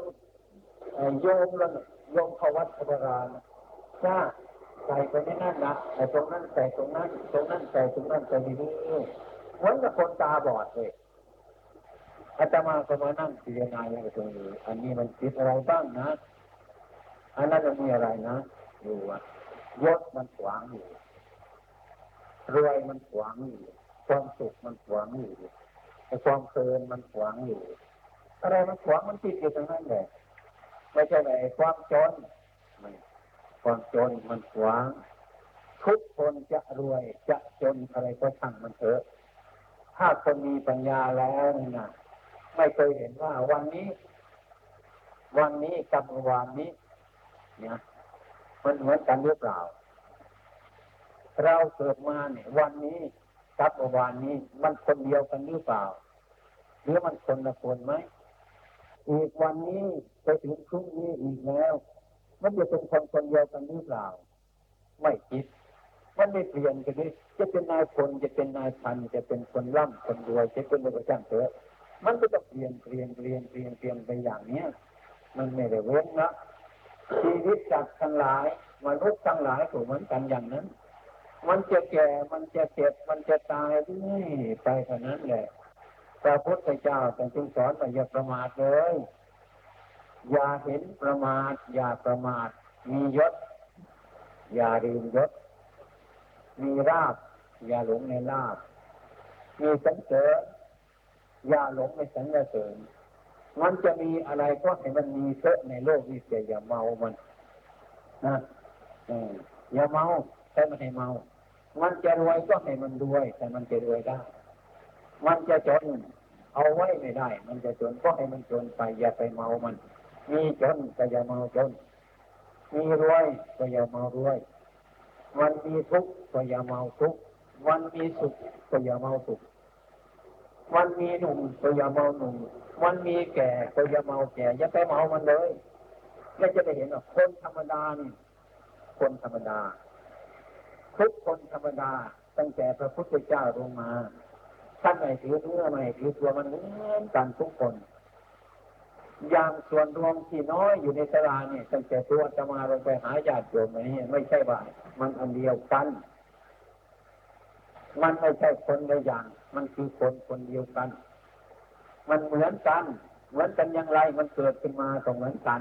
โยมแล้วโยมเขาวัดพระรานจ้าใส่ไปในนั่นนะไอ้ตรงนั้นใส่ตรงนั้น ตรงนั้นใส่ตรงนั้นใส่นี่เหมือนกับคนตาบอดเลยอาตมาก็มานั่งพิจารณาอย่างตรงนี้ อันนี้มันคิดอะไรบ้างนะ อันนั้นมันมีอะไรนะดูว่ายศมันขวางอยู่รวยมันขวางอยู่ความสุขมันขวางอยู่ ไอความเพลินมันขวางอยู่ อะไรมันขวางมันติดอยู่ตรงนั้นแหละไม่ใช่ไอ้ความจนความจนมันขวาง ทุกคนจะรวยจะจนอะไรก็ช่างมันเถอะ ถ้าคนมีปัญญาแล้วนี่นะไม่เคยเห็นว่าวันนี้ วันนี้กับวันนี้ เนี่ยมันเหมือนกันหรือเปล่า เราเกิดมาเนี่ย วันนี้กับเมื่อวานนี้ มันคนเดียวกันหรือเปล่า หรือมันคนละคนไหมอีกวันนี้ไปถึงพรุ่งนี้อีกแล้ว มันจะเป็นคนคนเดียวกันหรือเปล่า ไม่คิดมันไม่เปลี่ยนกันนี้จะเป็นนายคนจะเป็นนายพันจะเป็นคนร่ำคนรวยจะเป็นอะไรก็ช่างเถอะมันก็ต้องเปลี่ยนเปลี่ยนเปลี่ยนเปลี่ยนเปลี่ยนไปอย่างเนี้ยมันไม่ได้เว้นนะชีวิตจักทั้งหลายมนุษย์ทั้งหลายถูกเหมือนกันอย่างนั้น มันจะแก่ มันจะเจ็บ มันจะตายเรื่อยไปเท่านั้นแหละ พระพุทธเจ้าจึงสอนว่าอย่าประมาทเลย อย่าเห็นประมาท อย่าประมาท มียศ อย่าลืมยศ มีราบ อย่าหลงในลาบ มีสังเสริญอย่าหลงในสังเสริญมันจะมีอะไรก็ให้มันมีเถอะในโลกนี้แต่อย่าเมามันนะอย่าเมาแต่มันให้เมา มันจะรวยก็ให้มันรวย แต่มันจะรวยได้ มันจะจน เอาไว้ไม่ได้ มันจะจนก็ให้มันจนไปอย่าไปเมามัน มีจนก็อย่าเมาจน มีรวยก็อย่าเมารวยมันมีทุกข์ก็อย่าเมาทุกข์มันมีสุขก็อย่าเมาสุขมันมีหนุ่มก็อย่าเมาหนุ่มมันมีแก่ก็อย่าเมาแก่อย่าไปเมามันเลยแล้วจะไปเห็นว่าคนธรรมดานี่คนธรรมดา ทุกคนธรรมดา ตั้งแต่พระพุทธเจ้าลงมา ท่านไม่ถือเนื้อไม่ถือตัวมันเหมือนกันทุกคน อย่างส่วนรวมที่น้อยอยู่ในสลาเนี่ยตั้งแต่ตัวจะมาลงไปหาญาติโยมนี่ไม่ใช่ว่ามันอันเดียวกัน มันไม่ใช่คนละอย่าง มันคือคนคนเดียวกัน มันเหมือนกัน เหมือนกันอย่างไรมันเกิดขึ้นมาก็เหมือนกัน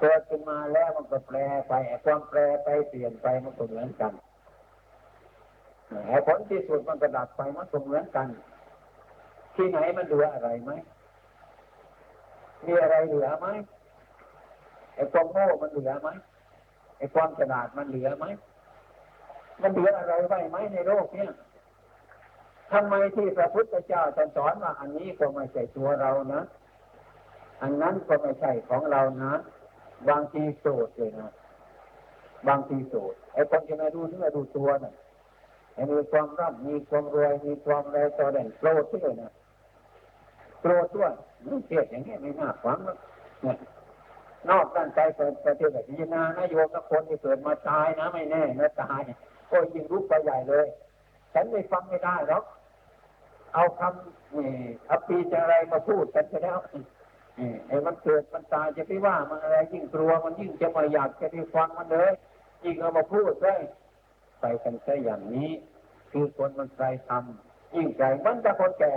เกิดขึ้นมาแล้วมันก็แปรไปความแปรไปเปลี่ยนไปมันก็เหมือนกัน ผลที่สุดมันก็ดับไปมันก็เหมือนกัน ที่ไหนมันเหลืออะไรไหมมีอะไรเหลือไหมไอ้ความโง่มันเหลือไหมไอ้ความฉลาดมันเหลือไหมมันเหลืออะไรไว้ไหมในโลกเนี้ยทำไมที่พระพุทธเจ้าสอนว่าอันนี้ก็ไม่ใช่ตัวเรานะ อันนั้นก็ไม่ใช่ของเรานะ บางทีโสดเลยนะ บางทีโสดไอ้คนที่ไม่รู้เนื้อดูตัวนะ่ะ มีความร่ำมีความรวยมีความอะไรต่อเด่นโกรธด้วยนะโกรธด้วยนี่เทียดอย่างนี้ไม่น่าฟังนี่ยนอกด้านใจเปิดประเทศแบบนี้นะนายโยมกับคนที่เกิดมาตายนะไม่แน่นะตายก็ยิ่งรุกไปใหญ่เลย ฉันไม่ฟังไม่ได้หรอกเอาคำนี่อปีจะอะไรมาพูดกันไปแล้วไอ้มันเกิดมันตายจะไปว่ามันอะไรยิ่งกลัวมันยิ่งจะมาอยากจะไปฟังมันเลยยิ่งเอามาพูดเลย ไปกันแค่อย่างนี้ คือคนมันใจทำยิ่งใจมันจะคนแก่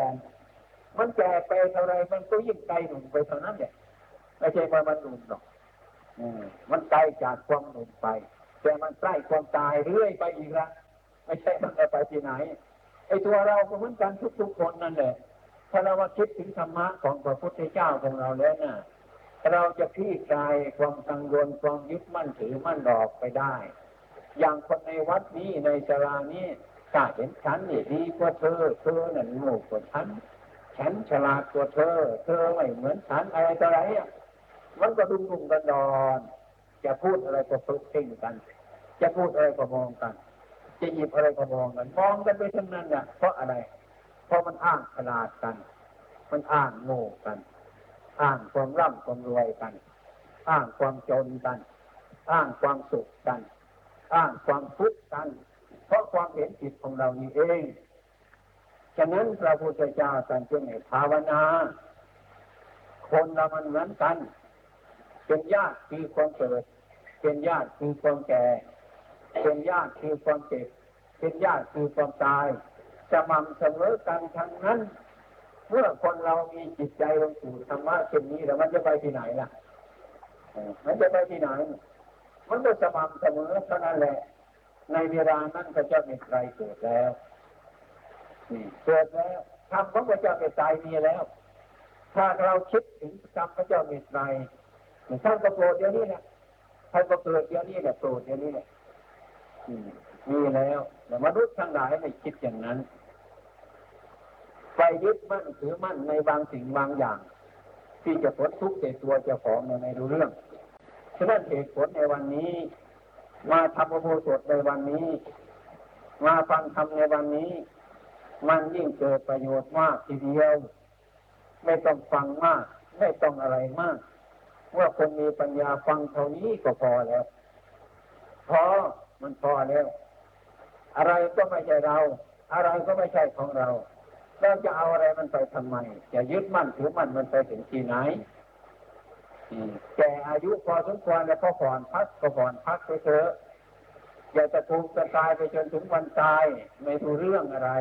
มันแก่ไปเท่าไรมันก็ยิ่งไกลหนุ่มไปเท่านั้นเนี่ยไม่ใช่ว่ามันหนุ่มหรอกมันไกลจากความหนุ่มไป แต่มันใกล้ความตายเรื่อยไปอีกละไม่ใช่มันจะไปที่ไหนไอ้ตัวเราก็เหมือนกันทุกๆคนนั่นแหละถ้าเราว่าคิดถึงธรรมะของพระพุทธเจ้าของเราแล้วนะ่ะเราจะพี่กายความกังวลความยึดมั่นถือมั่นหลอกไปได้ อย่างคนในวัดนี้ในสรานี้ถ้าเห็นฉันนี่ดีกว่าเธอ เธอนั่นโง่กว่าฉัน ฉันฉลาดกว่าเธอ เธอไม่เหมือนฉันอะไรต่ออะไรอะมันก็ดุมดุมกันดอน จะพูดอะไรก็พึ่งเพ่งกัน จะพูดอะไรก็มองกัน จะหยิบอะไรก็มองกัน มองกันไปทั้งนั้นเนี่ยเพราะอะไร เพราะมันอ้างขนาดกัน มันอ้างโง่กัน อ้างความร่ำความรวยกัน อ้างความจนกัน อ้างความสุขกัน อ้างความทุกข์กัน เพราะความเห็นผิดของเรานี่เอง ฉะนั้นพระพุทธเจ้าตรัสจึงให้ภาวนา คนเรามันเหมือนกัน เป็นญาติคือความเกิด เป็นญาติคือความแก่ เป็นญาติคือความเจ็บ เป็นญาติคือความตายจะมั่นเสมอกันทั้งนั้นเมื่อคนเรามีจิตใจลงสู่ธรรมะเช่นนี้แล้วมันจะไปที่ไหนล่ะมันจะไปที่ไหน มันก็สม่ำเสมอเท่านั้นแหละ ในเวลานั้นพระเจ้ามีใครเกิดแล้วเกิดแล้วทำของพระเจ้าเป็นตายมีแล้ว ถ้าเราคิดถึงกรรมพระเจ้ามีใครท่านก็โปรดเดี๋ยวนี้แหละท่านก็เกิดเดี๋ยวนี้แหละโปรดเดี๋ยวนี้แหละมีแล้วแต่มนุษย์ทั้งหลายไม่คิดอย่างนั้น ไปยึดมั่นถือมั่นในบางสิ่งบางอย่าง ที่จะผลทุกข์แก่ตัวเจ้าของในรู้เรื่อง ฉะนั้นเหตุผลในวันนี้ มาทำอุโบสถในวันนี้ มาฟังธรรมในวันนี้ มันยิ่งเกิดประโยชน์มากทีเดียว ไม่ต้องฟังมาก ไม่ต้องอะไรมากว่าคนมีปัญญาฟังเท่านี้ก็พอแล้วพอมันพอแล้ว อะไรก็ไม่ใช่เรา อะไรก็ไม่ใช่ของเราเราจะเอาอะไรมันไปทำไมจะยึดมั่นถือมั่นมันไปถึงที่ไหน แก่อายุพอสมควรแล้วก็ผ่อนพักก็ผ่อนพักไปเถอะอย่าจะทุกข์จะตายไปจนถึงวันตายไม่รู้เรื่องอะไร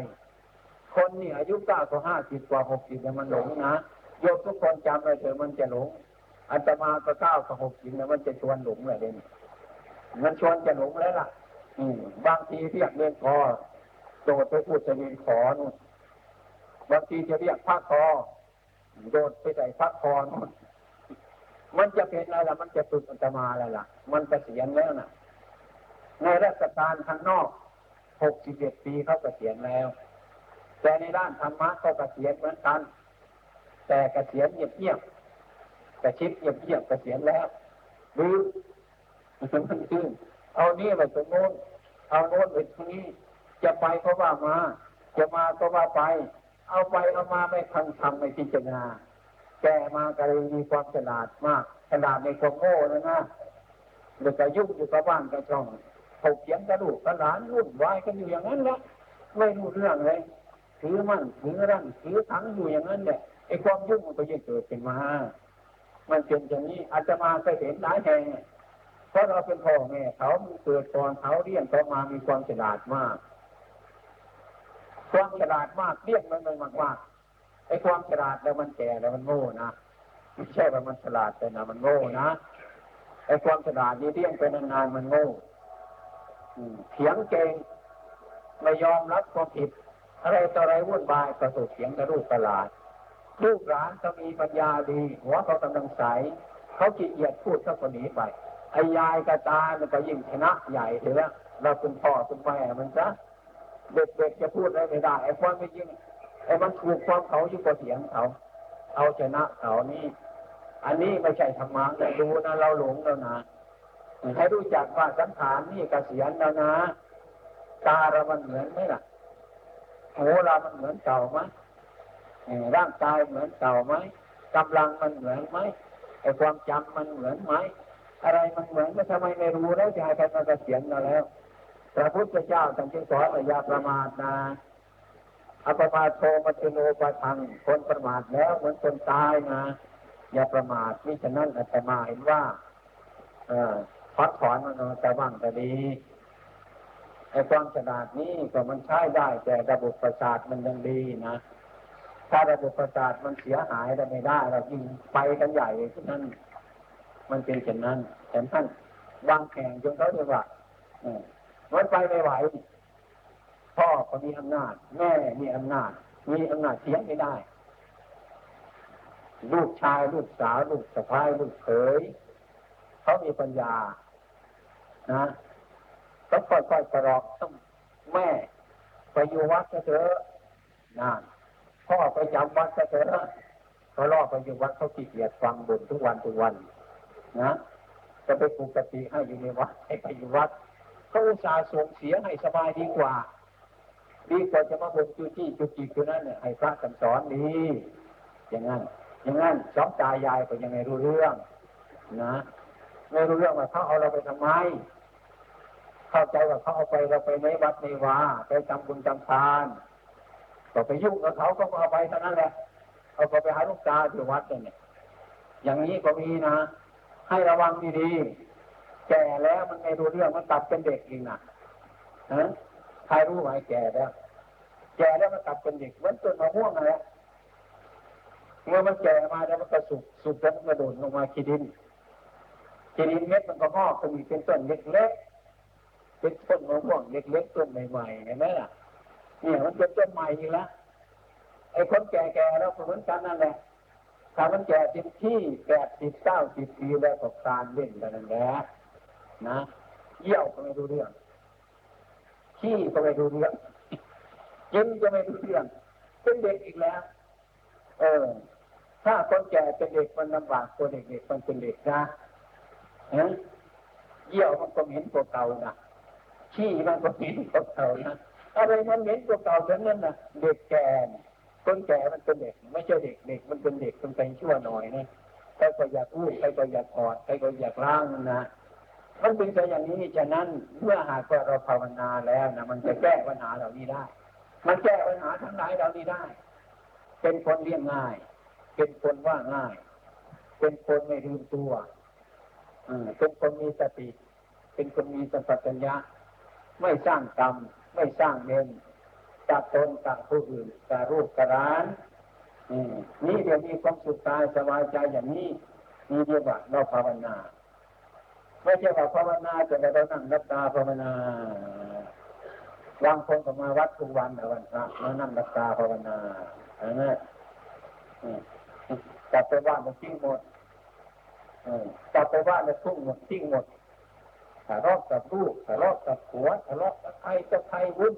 คนนี่อายุเก้าก็ห้าสิบกว่าหกสิบเนี่ยมันหลงนะโยมทุกคนจำไว้เถอะมันจะหลงอาตมาก็เก้ากับหกสิบเนี่ยมันจะชวนหลงเลยเด่นมันชวนจะหลงแล้วล่ะ อืบางทีเรียกเรียนคอโดดไปพูดจะเรียนขอนู่นบางทีจะเรียกพระคอโดดไปใส่พระคอนู่น มันจะเป็นอะไรล่ะ มันจะตุดอัตมาอะไรล่ะ มันจะเสียนแล้วน่ะในราชการข้างนอกหกสิบเอ็ดปีเขาเกษียณแล้ว แต่ในด้านธรรมะก็เกษียณเหมือนกัน แต่เกษียณเงียบๆแต่ชิดเงียบๆเกษียณแล้วดื้อมันตื้นเอานี่ไปตรงโน้นเอาโน้นไปตรงนี้ จะไปก็ว่ามา จะมาก็ว่าไป เอาไปเอามาไม่ทันทำไม่พิจารณา แกมาก็เลยมีความฉลาดมากฉลาดในความโง่นะนะหรือก็ยุ่งอยู่กับบ้านกับช่องถกเถียงกระดูกกระหลานรุ่นวายกันอยู่อย่างนั้นแหละไม่รู้เรื่องเลยถือมั่นถือรั่นถือถังอยู่อย่างนั้นแหละไอ้ความยุ่งมันก็ยิ่งเกิดขึ้นมามันเป็นอย่างนี้อาจจะมาเคยเห็นหลายแห่งเพราะเราเป็นพ่อแม่เขาเกิดก่อนเขาเรียนเขามามีความฉลาดมาก ความฉลาดมากเรียกมันมันมากมาก ไอ้ความฉลาดแล้วมันแก่แล้วมันโง่นะไม่ใช่ว่ามันฉลาดแต่นะมันโง่นะไอ้ความฉลาดนี่เรียงไปนานๆมันโง่เถียงเก่งไม่ยอมรับความผิด อะไรต่ออะไรวุ่นวายก็สุเถียงกับลูกตลาดลูกหลานก็มีปัญญาดี หัวเขากำลังใสเขาขี้เกียจพูดเขาก็หนีไปไอ้ยายกับตามันก็ยิ่งชนะใหญ่เถอะเราเป็นพ่อเป็นแม่มันจะเด็กๆจะพูดอะไรไม่ได้ไอ้ความไม่จริง ไอ้มันถูกความเขาอยู่กับเสียงเขา เอาชนะเขานี่ อันนี้ไม่ใช่ธรรมะแต่ดูนะเราหลงแล้วนะให้รู้จักว่าสังขารนี่กเกษียณแล้วนะ ตาเรามันเหมือนไหมล่ะหูเรามันเหมือนเก่าไหมร่างกายเหมือนเก่าไหมกำลังมันเหมือนไหมไอ้ความจำมันเหมือนไหมอะไรมันเหมือนก็ทำไมไม่รู้แล้วจะให้ใครมาเกษียณเราแล้วพระพุทธเจ้าตั้งใจสอนอย่าประมาทนะ อปมาโทมัตโนปะทัง คนประมาทแล้วเหมือนคนตายนะ อย่าประมาทนี่ฉะนั้นอาตมาเห็นว่าเอพักถอนมันจะบ้างแต่ดีไอ้ความฉลาดนี้ก็มันใช้ได้แต่ระบบประสาทมันยังดีนะ ถ้าระบบประสาทมันเสียหายได้ไม่ได้เรายิ่งไปกันใหญ่ฉะนั้น มันเป็นเช่นนั้นแต่ท่านวางแข่งจนเขาเรียกว่ามันไปไม่ไหว พ่อมีอำนาจ แม่มีอำนาจ มีอำนาจเสียไม่ได้ ลูกชายลูกสาวลูกสะพ้ายลูกเขยเขามีปัญญา นะต้องค่อยๆประลอกต้องแม่ไปอยู่วัดก็เถอะนะพ่อไปจำวัดก็เถอะเขาล่อไปอยู่วัดเขาขี้เกียจฟังบุญทุกวันทุกวัน นะจะไปปลุกติให้อยู่ในวัดให้ไปอยู่วัดเขาอุตส่าห์ส่งเสียให้สบายดีกว่า ดีกว่าจะมาบ่นจุจี้จุจิคือนั้นเนี่ยให้พระกันสอนดีอย่างนั้น อย่างนั้นสองตายายก็ยังไม่รู้เรื่อง นะไม่รู้เรื่องว่าเขาเอาเราไปทำไม เข้าใจว่าเขาเอาไปเราไปในวัดในวาไปทำบุญจำทานก็ไปยุ่งกับเขาก็เอาไปเท่านั้นแหละเอาไปหาลูกตาที่วัดเนี่ยอย่างนี้ก็มีนะ ให้ระวังดีๆแก่แล้วมันไม่รู้เรื่องมันตัดเป็นเด็กอีกนะฮะใครรู้ไหมแก่แล้ว แก่แล้วมันตัดเป็นเด็กเหมือนต้นมะม่วงอะเมื่อมันแก่มาแล้วมันก็สุกสุกแล้วมันกระโดดลงมาขี้ดินขี้ดินเม็ดมันก็งอกขึ้นเป็นต้นเล็กๆเป็นต้นมะม่วงเล็กๆต้นใหม่ๆเห็นไหมล่ะเนี่ยมันเป็นต้นใหม่อีกแล้วไอ้คนแก่ๆแล้วเหมือนกันนั่นแหละถ้ามันแก่เต็มที่แปดสิบเก้าสิบปีแล้วก็การเล่นกันนั่นแหละนะเยี่ยวก็ไม่รู้เรื่องขี้ก็ไม่รู้เรื่อง กินก็ไม่รู้เรื่องเป็นเด็กอีกแล้ว เออ ถ้าคนแก่เป็นเด็กมันลำบากคนเด็กๆมันเป็นเด็กนะเยี่ยวมันก็เห็นกว่าเก่านะขี้มันก็เห็นกว่าเก่านะอะไรมันเห็นกว่าเก่าทั้งนั้นนะเด็กแก่คนแก่มันเป็นเด็ก ไม่ใช่เด็กเด็กมันเป็นเด็กมันเป็นชั่วหน่อยนะใครก็อยากอู้ใครก็อยากกอดใครก็อยากล้างนะมันเป็นไปอย่างนี้ฉะนั้นเมื่อหากว่าเราภาวนาแล้วนะมันจะแก้ปัญหาเหล่านี้ได้ มันแก้ปัญหาทั้งหลายเหล่านี้ได้ เป็นคนเลี้ยงง่าย เป็นคนว่าง่าย เป็นคนไม่ลืมตัวเป็นคนมีสติ เป็นคนมีสัมปชัญญะ ไม่สร้างกรรม ไม่สร้างเงินตัดตนตัดผู้อื่นตัดรูปกระรานนี่เดี๋ยวมีความสุขกายสบายใจอย่างนี้นี่เรียกว่าเราภาวนา ไม่ใช่ว่าภาวนาจนเรานั่งรับตาภาวนา บางคนก็มาวัดทุกวันแต่วันพระมานั่งรับตาภาวนาอันนั้นจับไปบ้ามันทิ้งหมดกลับไปบ้ามันทุ่งหมดทิ้งหมดทะเลาะกับลูกทะเลาะกับผัวทะเลาะกับใครกับใครวุ่น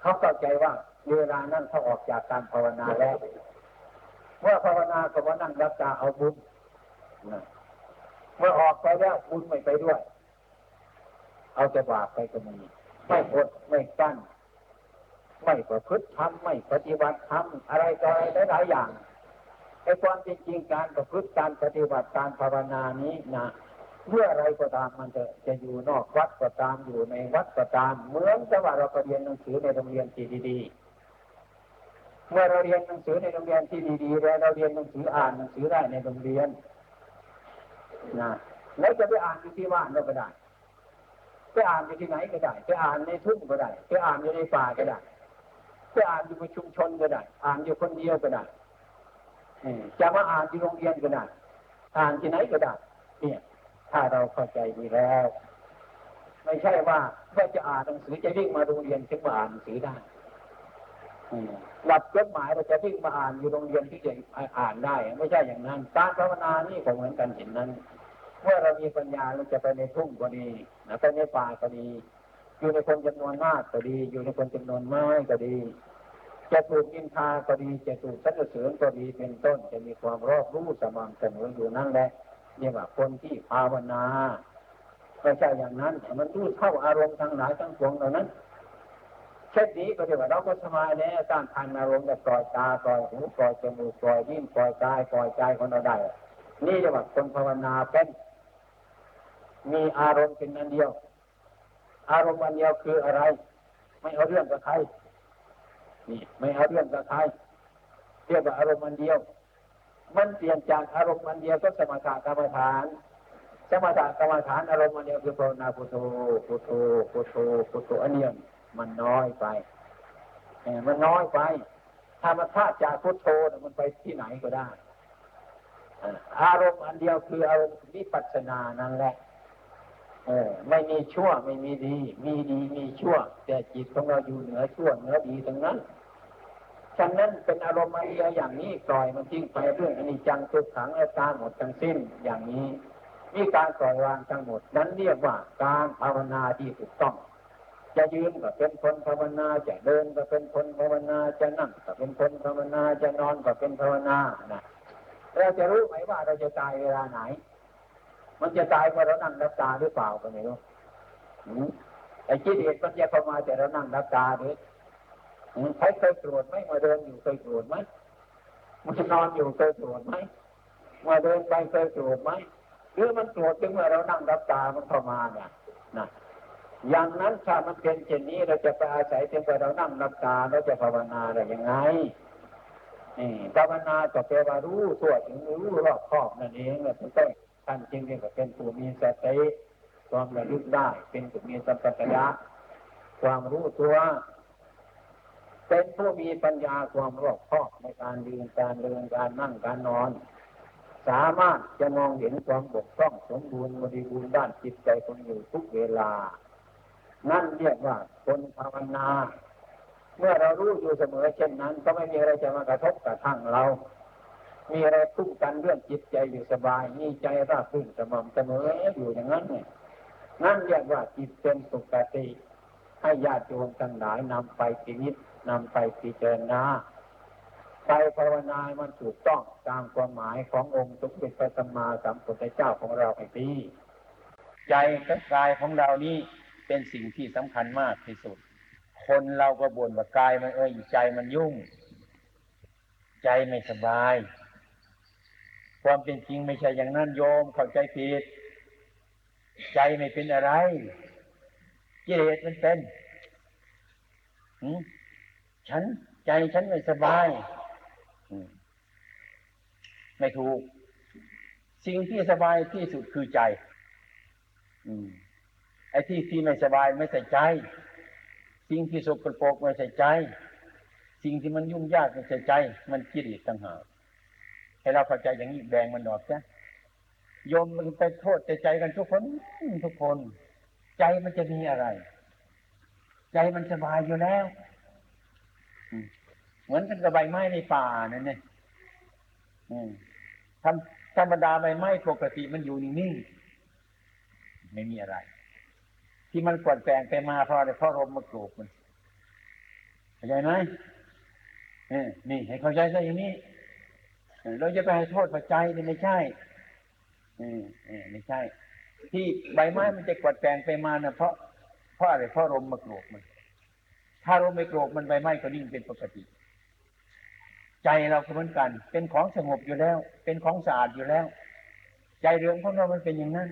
เขาเข้าใจว่าเวลานั้นเขาออกจากการภาวนาแล้วเมื่อภาวนาก็ว่านั่งรับตาเอาบุญเมื่อออกไปแล้วบุญไม่ไปด้วย เอาจะบาปไปก็มีไม่อดไม่กั้นไม่ประพฤติทำไม่ปฏิบัติทำอะไรต่ออะไรหลายอย่างไอ้ความจริงการประพฤติการปฏิบัติการภาวนานี้นะเมื่ออะไรก็ตามมันจะจะอยู่นอกวัดก็ตามอยู่ในวัดก็ตามเหมือนกับว่าเราไปเรียนหนังสือในโรงเรียนที่ดีๆเมื่อเราเรียนหนังสือในโรงเรียนที่ดีๆแล้วเราเรียนหนังสืออ่านหนังสือได้ในโรงเรียนนะแล้วจะไปอ่านที่บ้านเราก็ได้ ไปอ่านอยู่ที่ไหนก็ได้ ไปอ่านในทุ่งก็ได้ ไปอ่านอยู่ในป่าก็ได้ ไปอ่านอยู่ในชุมชนก็ได้ อ่านอยู่คนเดียวก็ได้จะมาอ่านที่โรงเรียนก็ได้ อ่านที่ไหนก็ได้ เนี่ย ถ้าเราเข้าใจดีแล้ว ไม่ใช่ว่าเมื่อจะอ่านหนังสือจะวิ่งมาโรงเรียนถึงมาอ่านหนังสือได้หลับจดหมายเราจะวิ่งมาอ่านอยู่โรงเรียนที่จะอ่านได้ ไม่ใช่อย่างนั้น การภาวนานี่ก็เหมือนกันเห็นนั้น เมื่อเรามีปัญญาเราจะไปในทุ่งก็ดี ไปในป่าก็ดี อยู่ในคนจำนวนมากก็ดี อยู่ในคนจำนวนน้อยก็ดี จะถูกยินทาก็ดี จะถูกสรรเสริญก็ดีเป็นต้น จะมีความรอบรู้สม่ำเสมออยู่นั่นแหละเรียกว่าคนที่ภาวนาไม่ใช่อย่างนั้นมันรู้เท่าอารมณ์ทั้งหลายทั้งปวงเหล่านั้นเช่นนี้ก็เรียกว่าเราก็สบายแล้วต้านทานอารมณ์แบบปล่อยตาปล่อยหูปล่อยจมูกปล่อยยิ้มปล่อยกายปล่อยใจคนเราได้นี่เรียกว่าคนภาวนาเป็น มีอารมณ์เป็นอันเดียว อารมณ์อันเดียวคืออะไร ไม่เอาเรื่องกับใครนี่ไม่เอาเรื่องกับใครเรียกว่าอารมณ์อันเดียว มันเปลี่ยนจากอารมณ์มันเดียวก็สมถะกรรมฐานสมถะกรรมฐานอารมณ์มันเดียวคือภาวนาพุทโธพุทโธพุทโธพุทโธอันเดียวมันน้อยไปมันน้อยไป ถ้ามันพลาดจากพุทโธมันไปที่ไหนก็ได้ อารมณ์อันเดียวคืออารมณ์วิปัสสนานั่นแหละ ออไม่มีชั่วไม่มีดี มีดีมีชั่ว แต่จิตของเราอยู่เหนือชั่วเหนือดีทั้งนั้นฉะนั้นเป็นอารมณ์มาเดียอย่างนี้ปล่อยมันทิ้งไปเรื่องอนิจจังทุกขังและตาหมดทั้งสิ้นอย่างนี้มีการปล่อยวางทั้งหมด นั้นเรียกว่าการภาวนาที่ถูกต้อง จะยืนก็เป็นคนภาวนาจะเดินก็เป็นคนภาวนาจะนั่งก็เป็นคนภาวนาจะนอนก็เป็นภาวนานะเราจะรู้ไหมว่าเราจะตายเวลาไหน มันจะตายเมื่อเรานั่งรับตาหรือเปล่าก็ไม่รู้ไอ้กิเลสมันจะเข้ามาแต่เรานั่งรับตาหรือใครเคยตรวจไหมมาเดินอยู่เคยตรวจไหมมันนอนอยู่เคยตรวจไหมมาเดินไปเคยตรวจไหมหรือมันตรวจจึงเมื่อเรานั่งรับตามันเข้ามาเนี่ยนะอย่างนั้นถ้ามันเป็นเช่นนี้เราจะไปอาศัยเพียงแต่เรานั่งรับตาเราจะภาวนาอะได้ยังไงนี่ภาวนาจะแปลว่ารู้ตัวถึงรู้รอบครอบนั่นเองแหละทุกท่าน ท่านจริงๆก็เป็นผู้มีสติความระลึกได้ เป็นผู้มีสัมปชัญญะความรู้ตัว เป็นผู้มีปัญญาความรอบคอบในการยืนการเดินการนั่งการนอน สามารถจะมองเห็นความบกพร่องสมบูรณ์บริบูรณ์ด้านจิตใจคนอยู่ทุกเวลา นั่นเรียกว่าคนภาวนา เมื่อเรารู้อยู่เสมอเช่นนั้น ก็ไม่มีอะไรจะมากระทบกระทั่งเรา มีอะไรคุ้มกันเรื่องจิตใจอยู่สบาย มีใจราบรื่นสม่ำเสมออยู่อย่างนั้นเนี่ยนั่นเรียกว่าจิตเป็นสุขติให้ญาติโยมทั้งหลายนำไปชีวิตนำไปพิจารณาไปภาวนามันถูกต้องตามความหมายขององค์สมเด็จพระสัมมาสัมพุทธเจ้าของเราให้ดีใจกับกายของเรานี่เป็นสิ่งที่สำคัญมากที่สุด คนเราก็บ่นว่ากายมันเอ้ยใจมันยุ่ง ใจไม่สบาย ความเป็นจริงไม่ใช่อย่างนั้นโยมเข้าใจผิด ใจไม่เป็นอะไรกิเลสมันเป็นฉันใจฉันไม่สบายไม่ถูก สิ่งที่สบายที่สุดคือใจอไอ้ที่ที่ไม่สบายไม่ใส่ใจ สิ่งที่สกปรกไม่ใส่ใจ สิ่งที่มันยุ่งยากไม่ใส่ใจ มันกิเลสต่างหาก ให้เราเข้าใจอย่างนี้แบ่งมันออกจ้ะโยมมันไปโทษแต่ใจกันทุกคนทุกคน ใจมันจะมีอะไร ใจมันสบายอยู่แล้วเหมือนกันกับใบไม้ในป่านั่นเนี่ยอืมธรรมดาใบไม้ปกติมันอยู่นิ่งๆไม่มีอะไร ที่มันกวดแปลงไปมาเพราะอะไรเพราะลมมาโกรกมันเข้าใจไหมเออนี่ให้เข้าใจซะอย่างนี้ เราจะไปให้โทษปัจจัยนี่ไม่ใช่ออเออไม่ใช่ ที่ใบไม้มันจะกวดแปลงไปมานะเพราะเพราะอะไรเพราะลมมาโกรกมัน ถ้าลมไม่โกรกมันใบไม้ก็นิ่งเป็นปกติ ใจเราเหมือนกัน เป็นของสงบอยู่แล้ว เป็นของสะอาดอยู่แล้ว ใจเรื่องของเรามันเป็นอย่างนั้น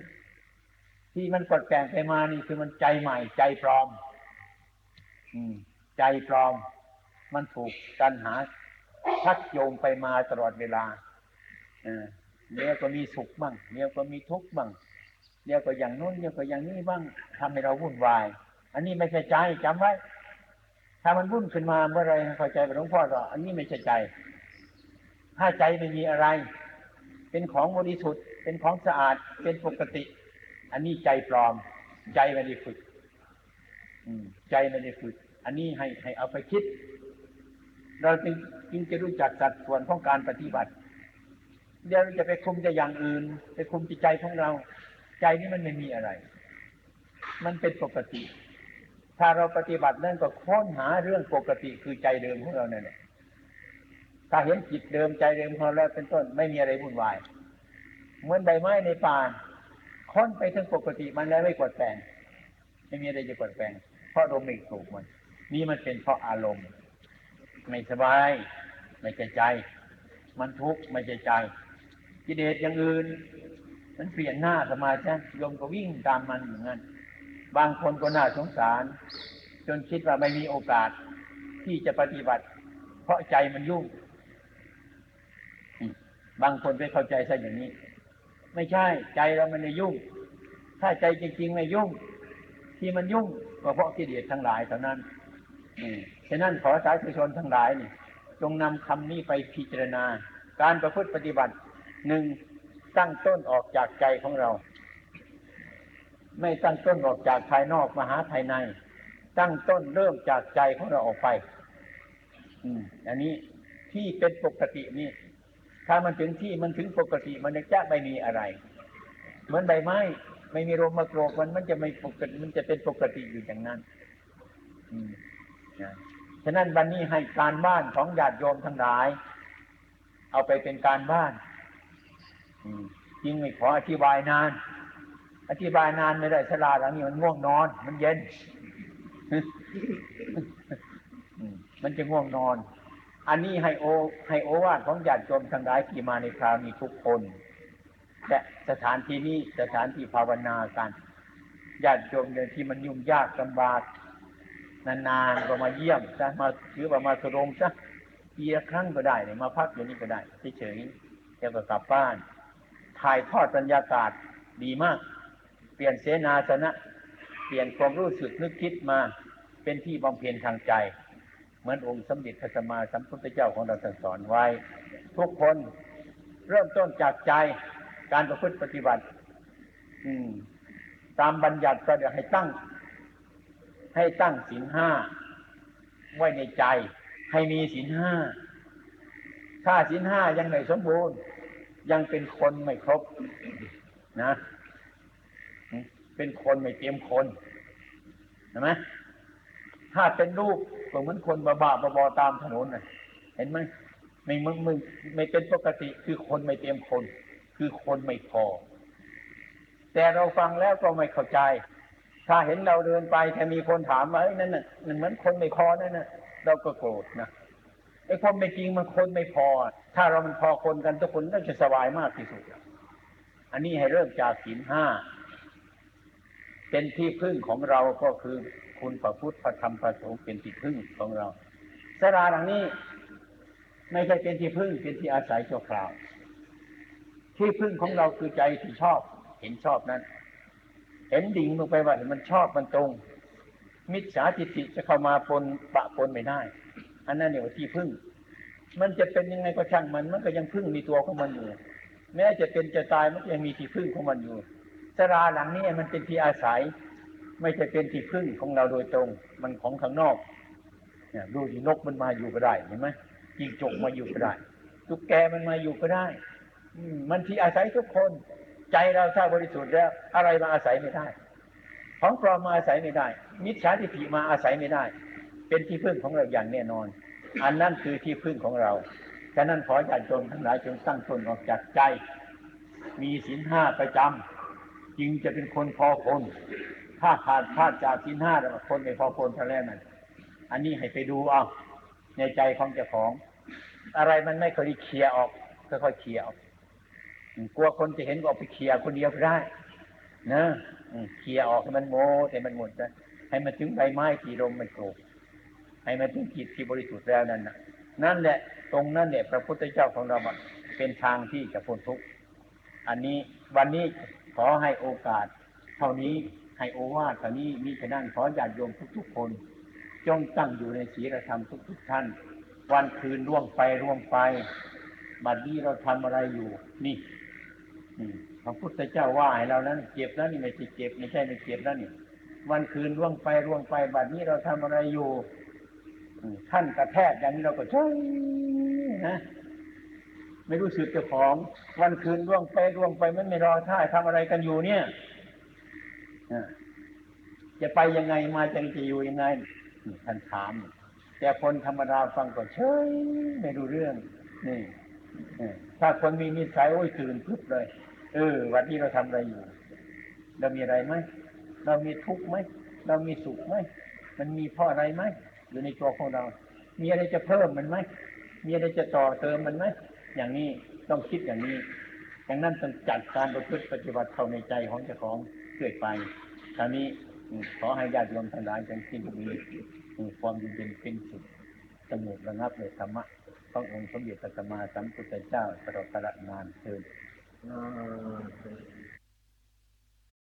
ที่มันกดแปลงไปมานี่คือมันใจใหม่ ใจปลอม อืม ใจปลอม มันถูกตัณหา ชักโยงไปมาตลอดเวลาเออเดี๋ยวก็มีสุขบ้างเดี๋ยวก็มีทุกข์บ้างเดี๋ยวก็อย่างนู้นเดี๋ยวก็อย่างนี้บ้างทำให้เราวุ่นวาย อันนี้ไม่ใช่ใจจำไว้ ถ้ามันวุ่นขึ้นมาเมื่อไรเข้าใจไปหลวงพ่อก็อันนี้ไม่ใช่ใจ ถ้าใจไม่มีอะไร เป็นของบริสุทธิ์ เป็นของสะอาด เป็นปกติ อันนี้ใจปลอม ใจไม่ได้ฝึกอืมใจไม่ได้ฝึก อันนี้ให้ให้เอาไปคิด เราจึงจึงจะรู้จักสัดส่วนของการปฏิบัติเดี๋ยวเราจะไปคุมจะอย่างอื่น ไปคุมจิตใจของเรา ใจนี้มันไม่มีอะไร มันเป็นปกติ ถ้าเราปฏิบัตินั่นก็ค้นหาเรื่องปกติคือใจเดิมของเราเนี่ยถ้าเห็นจิตเดิมใจเดิมของเราแล้วเป็นต้นไม่มีอะไรวุ่นวายเหมือนใบไม้ในป่าค้นไปถึงปกติมันแล้วไม่กดแปลงไม่มีอะไรจะกดแปลงเพราะลมไม่ถูกมัน นี่มันเป็นเพราะอารมณ์ ไม่สบาย ไม่ใจใจ มันทุกข์ไม่ใจใจ กิเลสอย่างอื่น มันเปลี่ยนหน้าสมาธิโยมก็วิ่งตามมันอย่างนั้น บางคนก็น่าสงสาร จนคิดว่าไม่มีโอกาสที่จะปฏิบัติ เพราะใจมันยุ่ง บางคนไปเข้าใจซะอย่างนี้ ไม่ใช่ใจเรามันไม่ยุ่ง ถ้าใจจริงๆไม่ยุ่ง ที่มันยุ่งก็เพราะกิเลสทั้งหลายเท่านั้น ฉะนั้นขอสาธุชนทั้งหลายนี่จงนำคำนี้ไปพิจารณา การประพฤติปฏิบัติหนึ่งตั้งต้นออกจากใจของเรา ไม่ตั้งต้นออกจากภายนอกมาหาภายใน ตั้งต้นเริ่มจากใจของเราออกไป อืม อันนี้ที่เป็นปกตินี่ ถ้ามันถึงที่มันถึงปกติ มันจะไม่มีอะไร เหมือนใบไม้ ไม่มีลมมาโกรกมันมันจะไม่ปกติมันจะเป็นปกติอยู่อย่างนั้น อืมนะ ฉะนั้นวันนี้ให้การบ้านของญาติโยมทั้งหลาย เอาไปเป็นการบ้านจริงไม่ขออธิบายนาน อธิบายนานไม่ได้ฉลาดหลังนี้มันง่วงนอน มันเย็น มันจะง่วงนอน อันนี้ให้โอ ให้โอวาทของญาติโยมทั้งหลายที่มาในคราวนี้ทุกคนและสถานที่นี้สถานที่ภาวนากันญาติโยมเนี่ยที่มันยุ่งยากลำบาก นานๆก็มาเยี่ยมซะมาถือว่ามาสรงซะปีละครั้งก็ได้เนี่ยมาพักอยู่นี่ก็ได้เฉยๆแล้วก็กลับบ้าน ถ่ายทอดบรรยากาศดีมาก เปลี่ยนเสนาสนะ เปลี่ยนความรู้สึกนึกคิดมาเป็นที่บำเพ็ญทางใจ เหมือนองค์สมเด็จพระสัมมาสัมพุทธเจ้าของเราสอนไว้ ทุกคนเริ่มต้นจากใจการประพฤติปฏิบัติ อืม ตามบัญญัติก็เดี๋ยวให้ตั้ง ให้ตั้งศีลห้าไว้ในใจ ให้มีศีลห้าถ้าศีลห้ายังไม่สมบูรณ์ ยังเป็นคนไม่ครบนะ เป็นคนไม่เตรียมคนเห็นไหมถ้าเป็นลูกก็เหมือนคนบ้าบ้าบอตามถนนนะเห็นไหมไม่มึงมึงไม่เป็นปกติคือคนไม่เตรียมคน คือคนไม่พอ แต่เราฟังแล้วก็ไม่เข้าใจ ถ้าเห็นเราเดินไปถ้ามีคนถามมาเอ้นั่นน่ะมันเหมือนคนไม่พอนั่นน่ะ เราก็โกรธนะไอ้ความไม่จริงมันคนไม่พอ ถ้าเรามันพอคนกันทุกคนน่าจะสบายมากที่สุด อันนี้ให้เริ่มจากศีลห้าเป็นที่พึ่งของเราก็คือคุณพระพุทธพระธรรมพระสงฆ์เป็นที่พึ่งของเราสราหลังนี้ ไม่ใช่เป็นที่พึ่งเป็นที่อาศัยชั่วคราว ที่พึ่งของเราคือใจที่ชอบ เห็นชอบนั้น เห็นดิ่งลงไปว่ามันชอบมันตรง มิจฉาทิฏฐิจะเข้ามาปนปะปนไม่ได้ อันนั้นเนี่ยว่าที่พึ่ง มันจะเป็นยังไงก็ช่างมัน มันก็ยังพึ่งมีตัวของมันอยู่ แม้จะเป็นจะตายมันยังมีที่พึ่งของมันอยู่สราหลังนี้มันเป็นที่อาศัย ไม่ใช่เป็นที่พึ่งของเราโดยตรง มันของข้างนอกเนี่ยดูที่นกมันมาอยู่ก็ได้เห็นไหมยิงจกมาอยู่ก็ได้ ตุ๊กแกมันมาอยู่ก็ได้ มันที่อาศัยทุกคน ใจเราถ้าบริสุทธิ์แล้วอะไรมาอาศัยไม่ได้ ของปลอมมาอาศัยไม่ได้ มิจฉาทิฏฐิมาอาศัยไม่ได้ เป็นที่พึ่งของเราอย่างแน่นอน อันนั้นคือที่พึ่งของเราฉะนั้นขอญาติโยมทั้งหลายจงตั้งตนออกจากใจ มีศีลห้าประจำจึงจะเป็นคนพอคน ถ้าขาดพลาดจากศีลห้าแล้วคนไม่พอคนเท่านั้นนั่นอันนี้ให้ไปดูเอาในใจของเจ้าของ อะไรมันไม่เคยเคลียร์ออกค่อยๆเคลียร์ออก กลัวคนจะเห็นก็ออกไปเคลียร์คนเดียวได้นะเคลียร์ออกให้มันโมแต่มันหมดนะให้มันถึงใบไม้ที่ลมมันโกรกให้มันถึงจิตที่บริสุทธิ์แล้วนั่นนะนั่นแหละตรงนั้นเนี่ยพระพุทธเจ้าของเราเป็นทางที่จะพ้นทุกข์อันนี้วันนี้ขอให้โอกาส เท่านี้ให้โอวาทเท่านี้มีฉะนั้นขอญาติโยมทุกๆคน จงตั้งอยู่ในศีลธรรมทุกๆท่าน วันคืนล่วงไปล่วงไปบัดนี้เราทำอะไรอยู่นี่ พระพุทธเจ้าว่าให้เรานั้นเจ็บแล้วนี่ไม่ใช่เจ็บไม่ใช่ไม่เจ็บแล้วนี่วันคืนล่วงไปล่วงไปบัดนี้เราทำอะไรอยู่ท่านกระแทกอย่างนี้เราก็ใช่นะไม่รู้สึกเจ้าของ วันคืนล่วงไปล่วงไปมันไม่รอท่าทำอะไรกันอยู่เนี่ยจะไปยังไงมาจังจะอยู่ยังไงท่านถาม แต่คนธรรมดาฟังก็เฉยไม่รู้เรื่องนี่ถ้าคนมีนิสัยโอ้ยตื่นพึบเลย เออ วันนี้เราทำอะไรอยู่ เรามีอะไรไหมเรามีทุกข์ไหมเรามีสุขไหมมันมีเพราะอะไรไหมอยู่ในตัวของเรา มีอะไรจะเพิ่มมันไหมมีอะไรจะต่อเติมมันไหมอย่างนี้ต้องคิดอย่างนี้อย่างนั้นต้องจัดการประพฤติปฏิบัติเข้าในใจของเจ้าของเรื่อยไปคราวนี้ขอให้ญาติโยมทั้งหลายจงคิดมีความยินดีเป็นสุขสงบระงับในธรรมะขององค์สมเด็จพระสัมมาสัมพุทธเจ้าตลอดกาลนานเทิน Ah, okay.